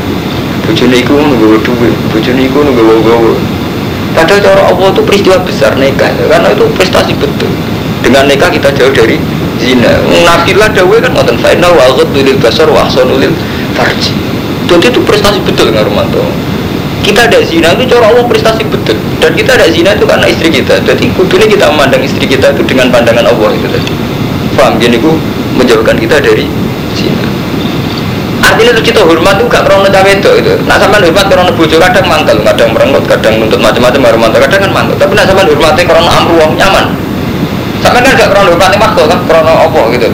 Bujone iku nunggu duit Bujone iku nunggu gawa Padahal cara Allah itu peristiwa besar nikah Karena itu prestasi betul. Dengan nikah kita jauh dari zina. Nafilah dawe kan ngoten final wa ghadul basar wa ahsanul farji. Jadi itu prestasi betul dengan Romanto. Kita ada zina itu cara Allah prestasi betul. Dan kita ada zina itu karena istri kita. Jadi kudunya kita memandang istri kita itu dengan pandangan Allah itu tadi. Paham gini ku menjauhkan kita dari artinya itu kita hormat itu gak krono cawe itu itu nah sama hormat krono bojo kadang mantel kadang merenggut kadang nuntut macam-macam Romanto kadang kan mantel tapi nah sama hormatnya krono amruh nyaman Sampai kan gak krono hormati makhluk kan krono opo gitu.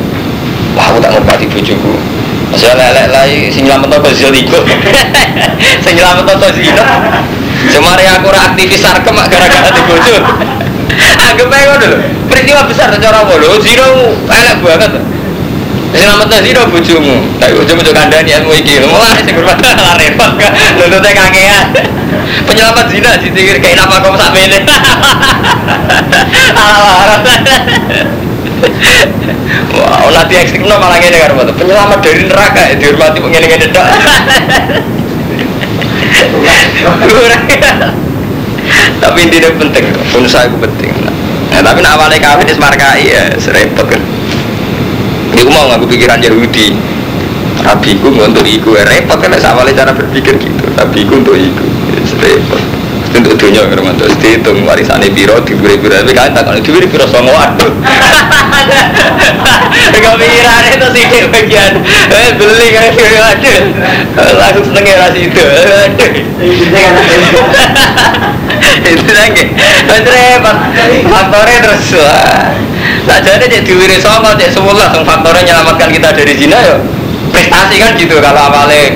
Wah aku tak ngormati bojoku. Saya lelek lagi sing nyelamet apa zeligo. Sing nyelamet apa zino. Semari aku ora aktivis sarkem gara-gara di bojo. Anggap aja lho. Peristiwa besar cara apa lho. Zino elek banget. Sing nyelamet zino bojomu. Tak bojomu yo kandhani ilmu iki. Mulai sing hormat repot. Nuntute kakean. Penyelamat zina ditikir kayak apa kau sak mene. Wow, nanti ekstrim malah ngene karo Penyelamat dari neraka ya dihormati ngene-ngene tok. tapi intinya penting, pun saya penting. Nah, tapi nak awalnya kawin is markai ya serempet kan. Ini mau ngaku pikiran Yahudi. Nabi ku untuk iku repot kan sama cara berpikir gitu. Nabi ku untuk iku repot. Untuk dunia kan untuk dihitung warisannya biro diberi biro tapi kan tak kalau diberi biro songo waduh. Gak pikiran itu sih bagian. Eh beli kan biro waduh. Langsung seneng ya itu. Itu lagi. Repot. Faktornya terus wah. Jadi diwiri songo cek semula langsung faktornya menyelamatkan kita dari zina ya prestasi kan gitu kalau awalnya.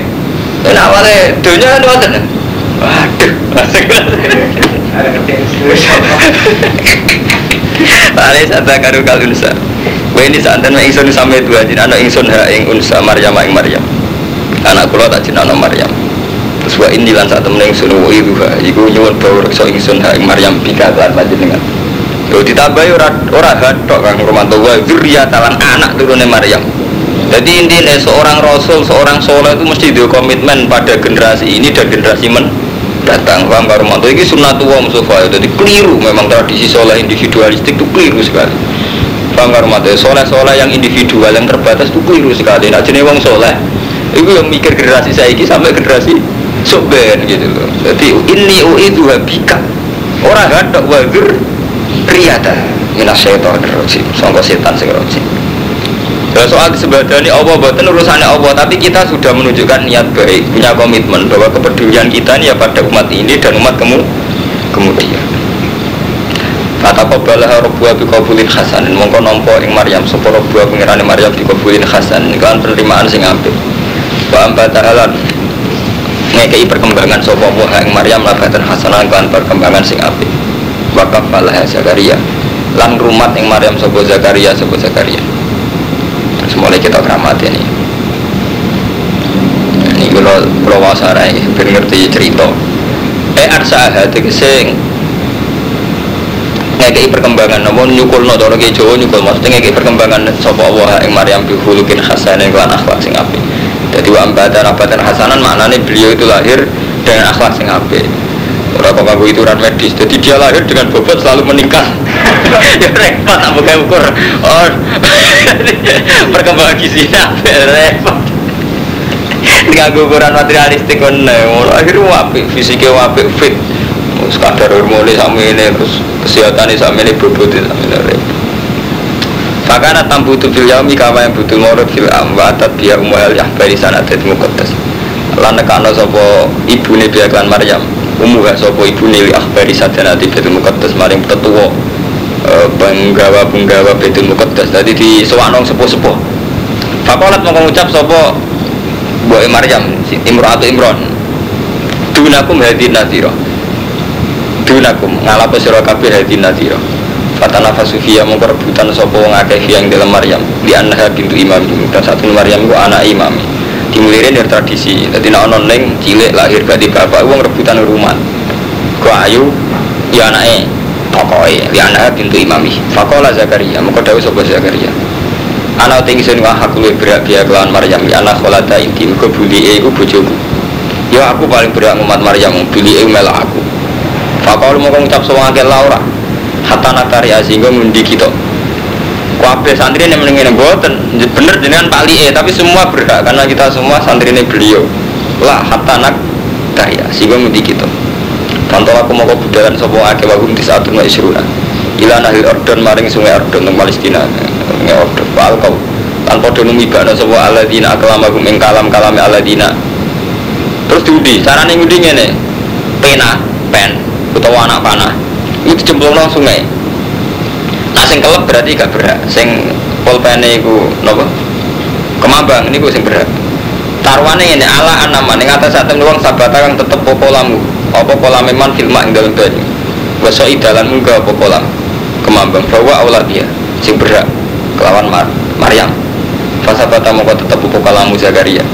Ini awalnya dunia kan wadah waduh ada Tali sata karu kalunsa Wah ini saat dan ingsun sampai dua jin anak ingsun ha ing unsa Maryam ing Maryam. Anak kula tak jin anak Maryam. Terus wa ini lan saat temen ingsun wa itu ha iku nyuwun bau reksa ingsun ha ing Maryam. Bika lan panjenengan Yo ditambahi ora ora hadok Kang Romanto wa talan anak turune Maryam. Jadi intinya seorang rasul, seorang soleh itu mesti dia komitmen pada generasi ini dan generasi men datang. Paham Kang Romanto? Ini sunnatullah Mustafa. Jadi keliru memang tradisi soleh individualistik itu keliru sekali. Paham Kang Romanto? Soleh-soleh yang individual yang terbatas itu keliru sekali. Nah jenis wong soleh itu yang mikir generasi saya ini sampai generasi soben gitu loh. Jadi ini itu habika. Orang hadok wazir riyata minas syaitan rojim sangka setan sing rojim Ya soal disebadani Allah buatan urusannya Allah. Tapi kita sudah menunjukkan niat baik Punya komitmen bahwa kepedulian kita ini ya pada umat ini dan umat kemu kemudian. Kata kobalah robuah bikobulin hasanin. Mongko nompo ing Maryam. Sopo robuah pengirani Maryam bikobulin hasan Ini kan penerimaan sing ambil Wa ambata halan Ngekei perkembangan sopo buah ing Maryam Labatan hasanan kan perkembangan sing ambil wakaf falah Zakaria. Lan rumat yang Maryam sobo Zakaria sobo Zakaria. Terus mulai kita keramat ini. Ini kalau kalau wasarai ben ngerti cerita. Eh arsa kesing ngekei perkembangan namun nyukul no doro Jawa nyukul maksudnya ngekei perkembangan sopo Allah yang Maryam bihulukin hasan yang kelan akhlak sing api jadi wa ambatan abatan hasanan maknanya beliau itu lahir dengan akhlak sing api Kok itu ituran medis, jadi dia lahir dengan bobot selalu meningkat. ya repot, tak buka ukur. Oh, perkembangan gizinya repot. Dengan ukuran materialistik kan, akhirnya wapi, fisiknya wapi, fit. Sekadar hormonnya sama ini, terus kesehatannya sama ini bobotnya sama ini repot. Fakana tambu tu fil yaumi kama yang butuh ngorot fil am wa atat biya umuhal yahbari sanadet mukotas. Lan nekano ibune biya klan Maryam umuha sopo ibu nili akhbari sadanati betul mukaddas maring tetua e, penggawa penggawa betul mukaddas tadi di sewanong sepuh sepuh fakolat mau mengucap sopo Boy Maryam atau Imron. Dunakum hadi nadiro Dunakum ngalapo sira kabeh hadi nadiro Fatana fasufiya mau rebutan sopo ngakeh yang dalam Maryam. Di anha bintu imam. Dan satu Maryam itu anak imam dimulirin dari tradisi. Jadi nak ono neng cilik lahir di bapak uang rebutan rumah. Ku ayu? Ya anaknya pokoknya ya anak pintu imami. Fakola Zakaria mau dawu sobat Zakaria? Anak tinggi sini wah aku lebih berat dia kelawan Maryam. Ya anak kolata inti ku buli ku bojoku. Ya aku paling berat umat Maryam buli e melak aku. Fakola mau ngucap soal Laura. Hatta nakari sehingga ngundi kita Wabe santri ini mendingin buatan bener dengan Pak Lie tapi semua berhak karena kita semua santri ini beliau. Lah hatta nak karya sehingga mudi kita. Contoh aku mau kebudayan sopo ake wagum di saat rumah isruna. Ila nahil ordon maring sungai ordon teng Palestina. Sungai ordon. Wal kau Tanpa dono mibana sopo aladina akalama gum ing kalam kalami aladina Terus diudi caranya ngudi ngene. Pena, pen, utawa anak panah. Itu dijemplung sungai Nah sing kelep berarti gak berat. Sing pulpene iku napa? Kemambang niku sing berat. Tarwane ini ala anaman ing atas atem wong sabata kang tetep popolamu. Apa polame man filma ing dalem banyu. Waso idalan munggah apa polam. Kemambang bahwa Allah dia sing berat kelawan Mar Maryam. Fasabata mongko tetep popolamu Zakaria.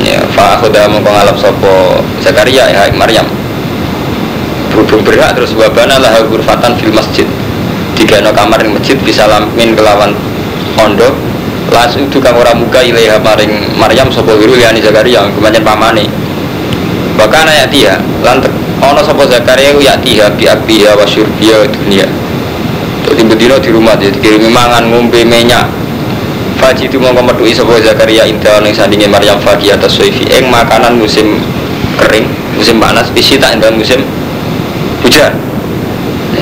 Ya, fa akhoda mongko ngalap sapa Zakaria ya Maryam. Berhubung berat terus wabana lah gurfatan fil masjid tiga no kamar yang masjid bisa lamin kelawan pondok. Langsung itu kang orang muka ilaiha maring Maryam sopo wiru yani Zakaria kemudian pamane. Bahkan ayat dia lantek ono sopo Zakaria ya tiha bi akbiha wa syurbiha dunia. Jadi bedino di rumah jadi kirimi mangan ngombe minyak. Faji itu mau metu sapa Zakaria indah ning sandinge Maryam Faki atas Soifi eng makanan musim kering, musim panas, isi tak indah musim hujan.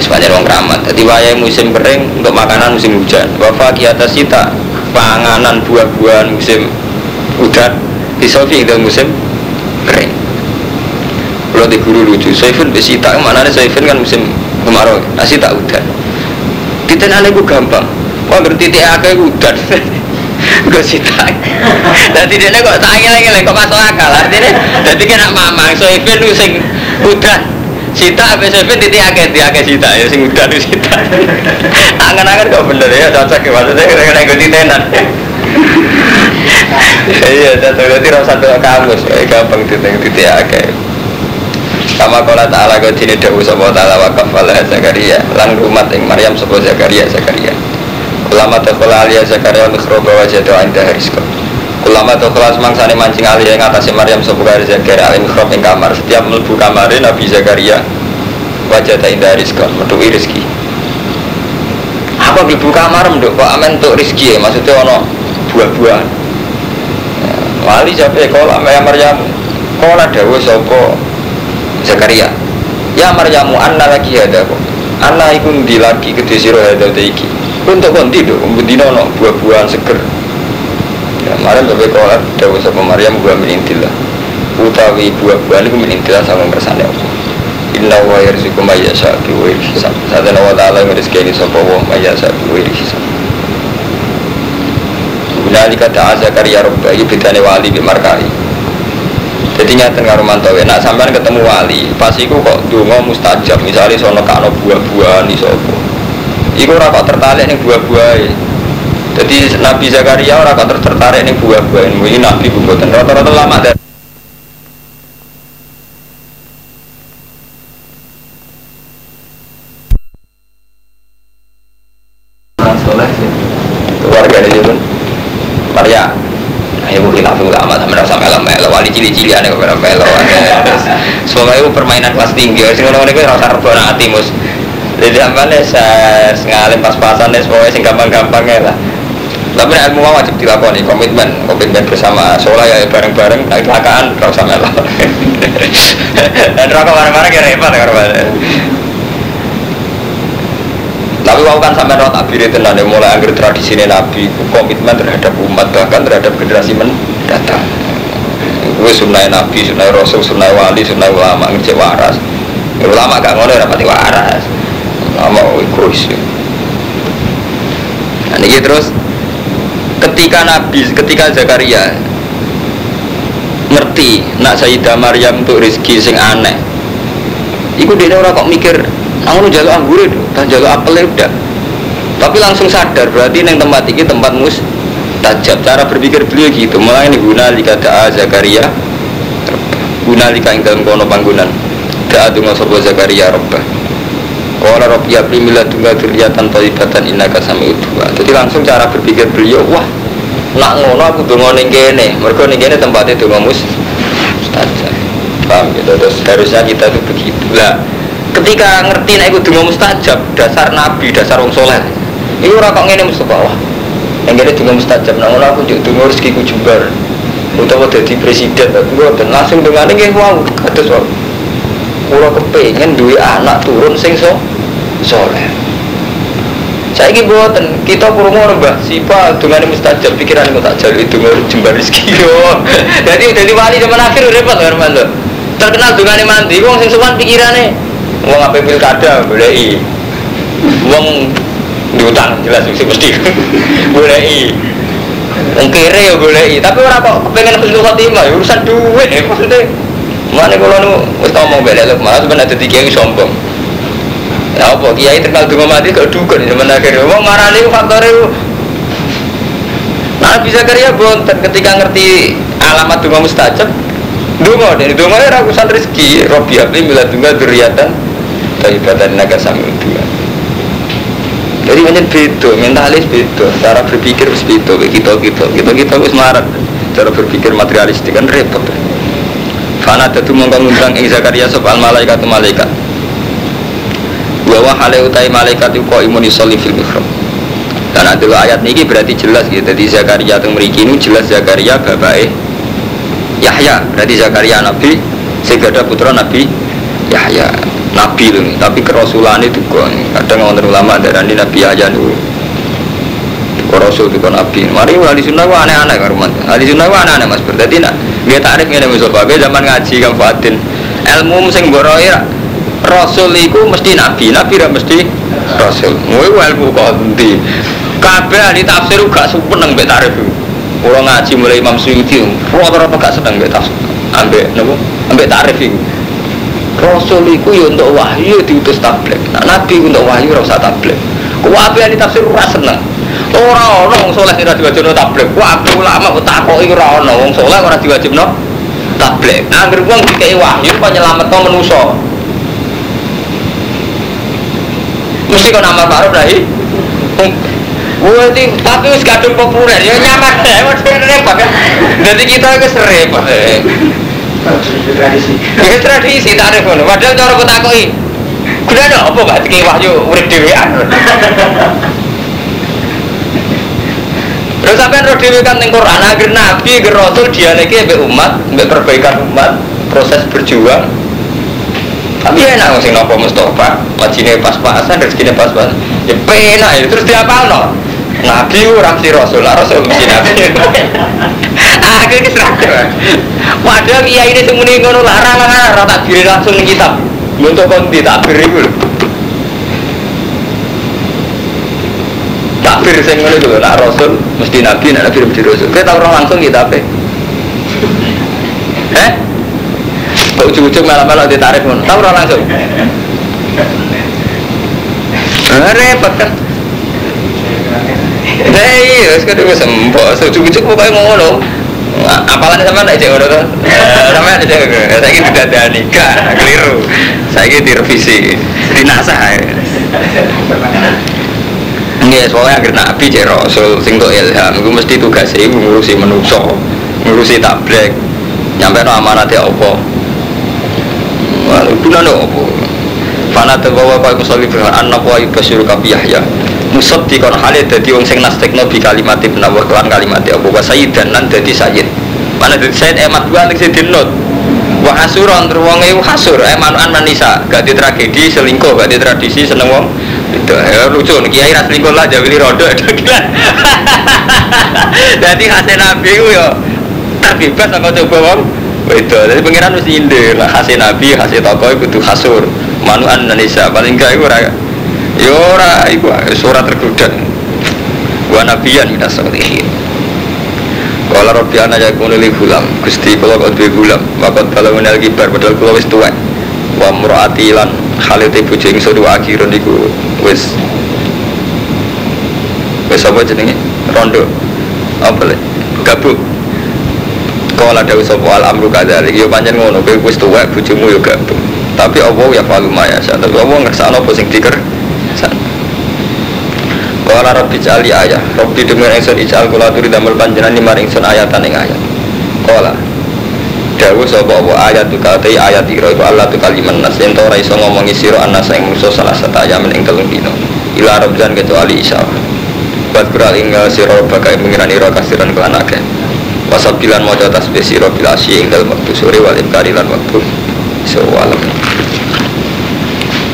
Sepanjang wong keramat. Jadi wayai musim kering untuk makanan musim hujan. Wa Faki atas sita panganan buah-buahan musim hujan. Di Sofi indah musim kering. Kalau di guru lucu, Soifin besita mana nih Soifin kan musim kemarau, nasi tak hujan. Kita nanya gampang. Wah berarti tiap hujan. Gue sita. Dadi dene kok tak ngene kok masuk akal. Artine dadi kena mamang so even lu sing udan. Sita seven titik akeh titik akeh sita ya sing udan lu sita. Angan-angan kok bener ya cocok ya maksudnya kena gue titenan. Iya, jatuh berarti rasa satu kamus, gampang titik titik akeh. Sama kola ta'ala kau dini dawu sopa ta'ala wa kafala Zakaria Lan rumat ing Maryam sopa Zakaria Zakaria Ulama takhola alia Zakaria Nukhroba wajadu indah rizqa Ulama takhola semangsani mancing alia yang atasnya Maryam kari Zakaria Alim khrob ing kamar. Setiap melbu kamarin Nabi Zakaria Wajadu indah rizqa Medui rizki Apa melbu kamar menduk Kok amen untuk rizki ya? Maksudnya ono buah-buahan. Ya, Wali jabe kola Maryam. Kola dawu sopa Zakaria. Ya Maryamu anna lagi ada kok? Anna iku ndi lagi gede siro ada iki? Untuk konti do Bendino no buah-buahan seger Ya Maryam sampai kolat Dawa sama Maryam gua menintilah Utawi buah-buahan itu menintilah sama kersane Allah Inna wa yarzuku mayyasa biwiri hisab. Sadana wa ta'ala merizkini sopa wa mayyasa biwiri hisab. Bunalika ta'a Zakaria Rabbah Ini bedane wali bimarkai jadi nyata karo mantawe nak sampean ketemu wali pas iku kok donga mustajab. Misalnya sono kano buah-buahan iso iku kok tertarik ning buah-buahe jadi Nabi Zakaria ora kok tertarik ning buah-buahan. Ini Nabi mboten. Rata-rata lama dari keluarga ini pun Maria. Ayo mungkin langsung lama. Sama rasa melo melo wali cili cili aneh kok melo semoga itu permainan kelas tinggi. Sing ngono niku rasa rebon ati mus. Jadi apa nih saya ngalim pas-pasan nih semuanya sing gampang-gampang ya lah tapi ilmu wajib dilakoni komitmen komitmen bersama. Soalnya ya bareng-bareng nah kecelakaan rasa melo. Dan rokok bareng-bareng ya repot ya tapi wau kan sampai rot abiri tenan ya, mulai akhir tradisi nabi komitmen terhadap umat bahkan terhadap generasi mendatang. Gue sunnah nabi sunnah rasul sunnah wali sunnah ulama ngecek waras. Ya, ulama gak ngono rapati waras. Ulama egois nah ini terus ketika nabi ketika Zakaria ngerti nak Sayyidah Maryam untuk rezeki sing aneh Iku dia orang kok mikir Namun jalur anggur itu, tak jalur apel udah. Tapi langsung sadar berarti neng tempat ini tempat mus tajab. Cara berpikir beliau gitu. Mulai ini guna lika da'a Zakaria, guna lika yang dalam kono panggunan. Da'a dunga sopo Zakaria robbah. Wala robbi abli mila dunga duriyatan toibatan inna kasami udua. Jadi langsung cara berpikir beliau, wah nak ngono aku dunga ning kene. Mergo ning kene tempatnya dunga mus tajab. Paham gitu. Terus harusnya kita itu begitu lah ketika ngerti nek iku donga mustajab dasar nabi dasar wong soleh iku ora kok ngene Mustafa wah yang ngene donga mustajab nang ngono aku njuk donga rezekiku jembar utawa dadi presiden aku ngoten langsung dongane nggih wau kados kula kepengin duwe anak turun sing so soleh. Saiki buatan kita kurung ngono Mbah sipa dongane mustajab pikiran kok tak jaluk donga jembar rezeki yo. Jadi jadi wali zaman akhir repot kan terkenal dongane mandi wong sing sowan pikirane. Wong apa pilkada boleh Wong diutang jelas mesti mesti boleh Wong kere ya boleh tapi orang kok pengen husnul khotimah urusan duit ya maksudnya mana kalau nu wis ngomong beda lho malah sebenarnya ada tiga sombong. Ya apa kiai terkenal dengan mati kalau dukun zaman akhir wong faktor itu nah bisa karya bonten ketika ngerti alamat dunga mustajab dunga dan dunga ya ragusan rezeki. Robi abli mila dunga duriatan ibatan naga sami dua jadi macam beda mentalis beda cara berpikir beda kita kita kita kita harus marah cara berpikir materialistik kan repot Fana tentu mongkong undang ing Zakaria soal malaikat malaikat bahwa hale utai malaikat kok imun isoli fil mihrab Dan nanti ayat ini berarti jelas gitu. Jadi Zakaria yang memiliki ini jelas Zakaria bapak Yahya. Berarti Zakaria Nabi, sehingga ada putra Nabi Yahya. Nabi loh, tapi kerasulan itu kok kadang orang ulama dari Nabi Yahya dulu. Rasul itu kan Nabi. Mari ahli sunnah gua aneh-aneh kan rumah. Ahli sunnah gua aneh-aneh mas. Berarti nak dia tarif ngene Mustafa. Dia zaman ngaji kan Fatin. Ilmu sing boroi Rasul itu mesti Nabi. Nabi ra mesti Rasul. Ngono ilmu kok endi? Kabeh ahli tafsir gak seneng mbek tarif. Kula ngaji mulai Imam Suyuti, rata-rata gak seneng mbek tafsir. Ambek napa? Ambek tarif iku. Rasul itu ya untuk wahyu diutus tablet. Nah, Nabi untuk wahyu rasa tablet. Kuwabe ahli tafsir ora seneng. Ora ana wong saleh sing ora diwajibno tablet. Kuwabe ulama kok takoki ora ana wong saleh ora diwajibno tablet. Angger wong dikei wahyu penyelametno manusa. Mesti kok nama baru dari Gue itu tapi wis kadung populer ya nyaman maksudnya repot kan. Jadi kita itu repot. tradisi Ya tradisi tarif ngono. Padahal cara kok takoki. Ada apa gak dikei wahyu urip dhewean. Terus sampean roh dhewe kan ning Quran agar nabi agar rasul dialeke mbek umat, mbek perbaikan umat, proses berjuang. Tapi enak sing nopo Mustafa, majine pas-pasan, rezekine pas-pasan. Ya penak ya terus diapalno. Nabi ora mesti rasul, lah rasul mesti nabi. Aku iki seragam. Padahal kiai ini semuni ngono larang larang ora tak diri langsung ning kitab. Untuk kon ditakbir iku lho. Takbir sing ngono lho, nak rasul mesti nabi, nak nabi mesti rasul. Kita tahu orang langsung kita apa? Eh? Kok ujung-ujung malah-malah ditarik ngono. Tahu orang langsung? Repot kan. Nah iya, sekarang gue sempok, ujung-ujung pokoknya ngono. Apalan sama aja ngono tuh. Sama aja, saya ini tidak ada nikah, keliru. Saya ini direvisi, dinasah. Iya, soalnya agar nabi cek rasul, sing tuh ilham, gue mesti tugas ibu ngurusi manusia, ngurusi tablet, nyampe no amanatnya apa. Bulan apa. Fana terbawa kau musalli firman anak wa yubasyiru kabi Yahya. Musab di kon halid dadi wong sing nastekno bi kalimat ibn Allah kelan kalimat Abu wa sayyidan lan dadi sayyid. Mana dadi sayyid? Emat gua nek sing dinut Wa hasuron ter wong hasur emanuan manisa. Gak di tragedi selingkuh gak di tradisi seneng wong itu ya lucu. Nih kiai ras lah jawili rodo Jadi hasil nabi ku yo terbebas sama coba wong itu jadi pengiran mesti indir lah hasil nabi hasil tokoh itu hasur manuan Indonesia paling enggak itu ora ya ora iku surat tergoda wa nabiyan minas solihin Kala Rabbi ana yakunu li gulam. Gusti kula kok duwe gulam. Wakat kalau menel kibar padahal kula wis tuwek. Wa murati lan halite bojo ingsun wa iku wis wis apa jenenge? Rondo. Apa le? Gabung Kala dawu sapa al amru kadzalik yo pancen ngono kowe wis tuwek bojomu yo gabung tapi Allah ya falu maya tapi Allah ngersakno apa sing diker? Kala Rabbi jali ayah. Rabbi demi ingsun ijal kula turi damel panjenengan lima ingsun ayatan ing ayat. Kala Dawu sapa apa ayat tu katai ayat ira iku Allah tu kaliman nas. Yen ora iso ngomongi sira anas ing musuh salah satu ayam ing telung dino ila rabjan kecuali isya Buat kural ing sira bagai pengiran ira kasiran kelan akeh. Wasabilan mojo tasbih sira bil asyi ing dalem sore wal imkari lan wektu Iso walem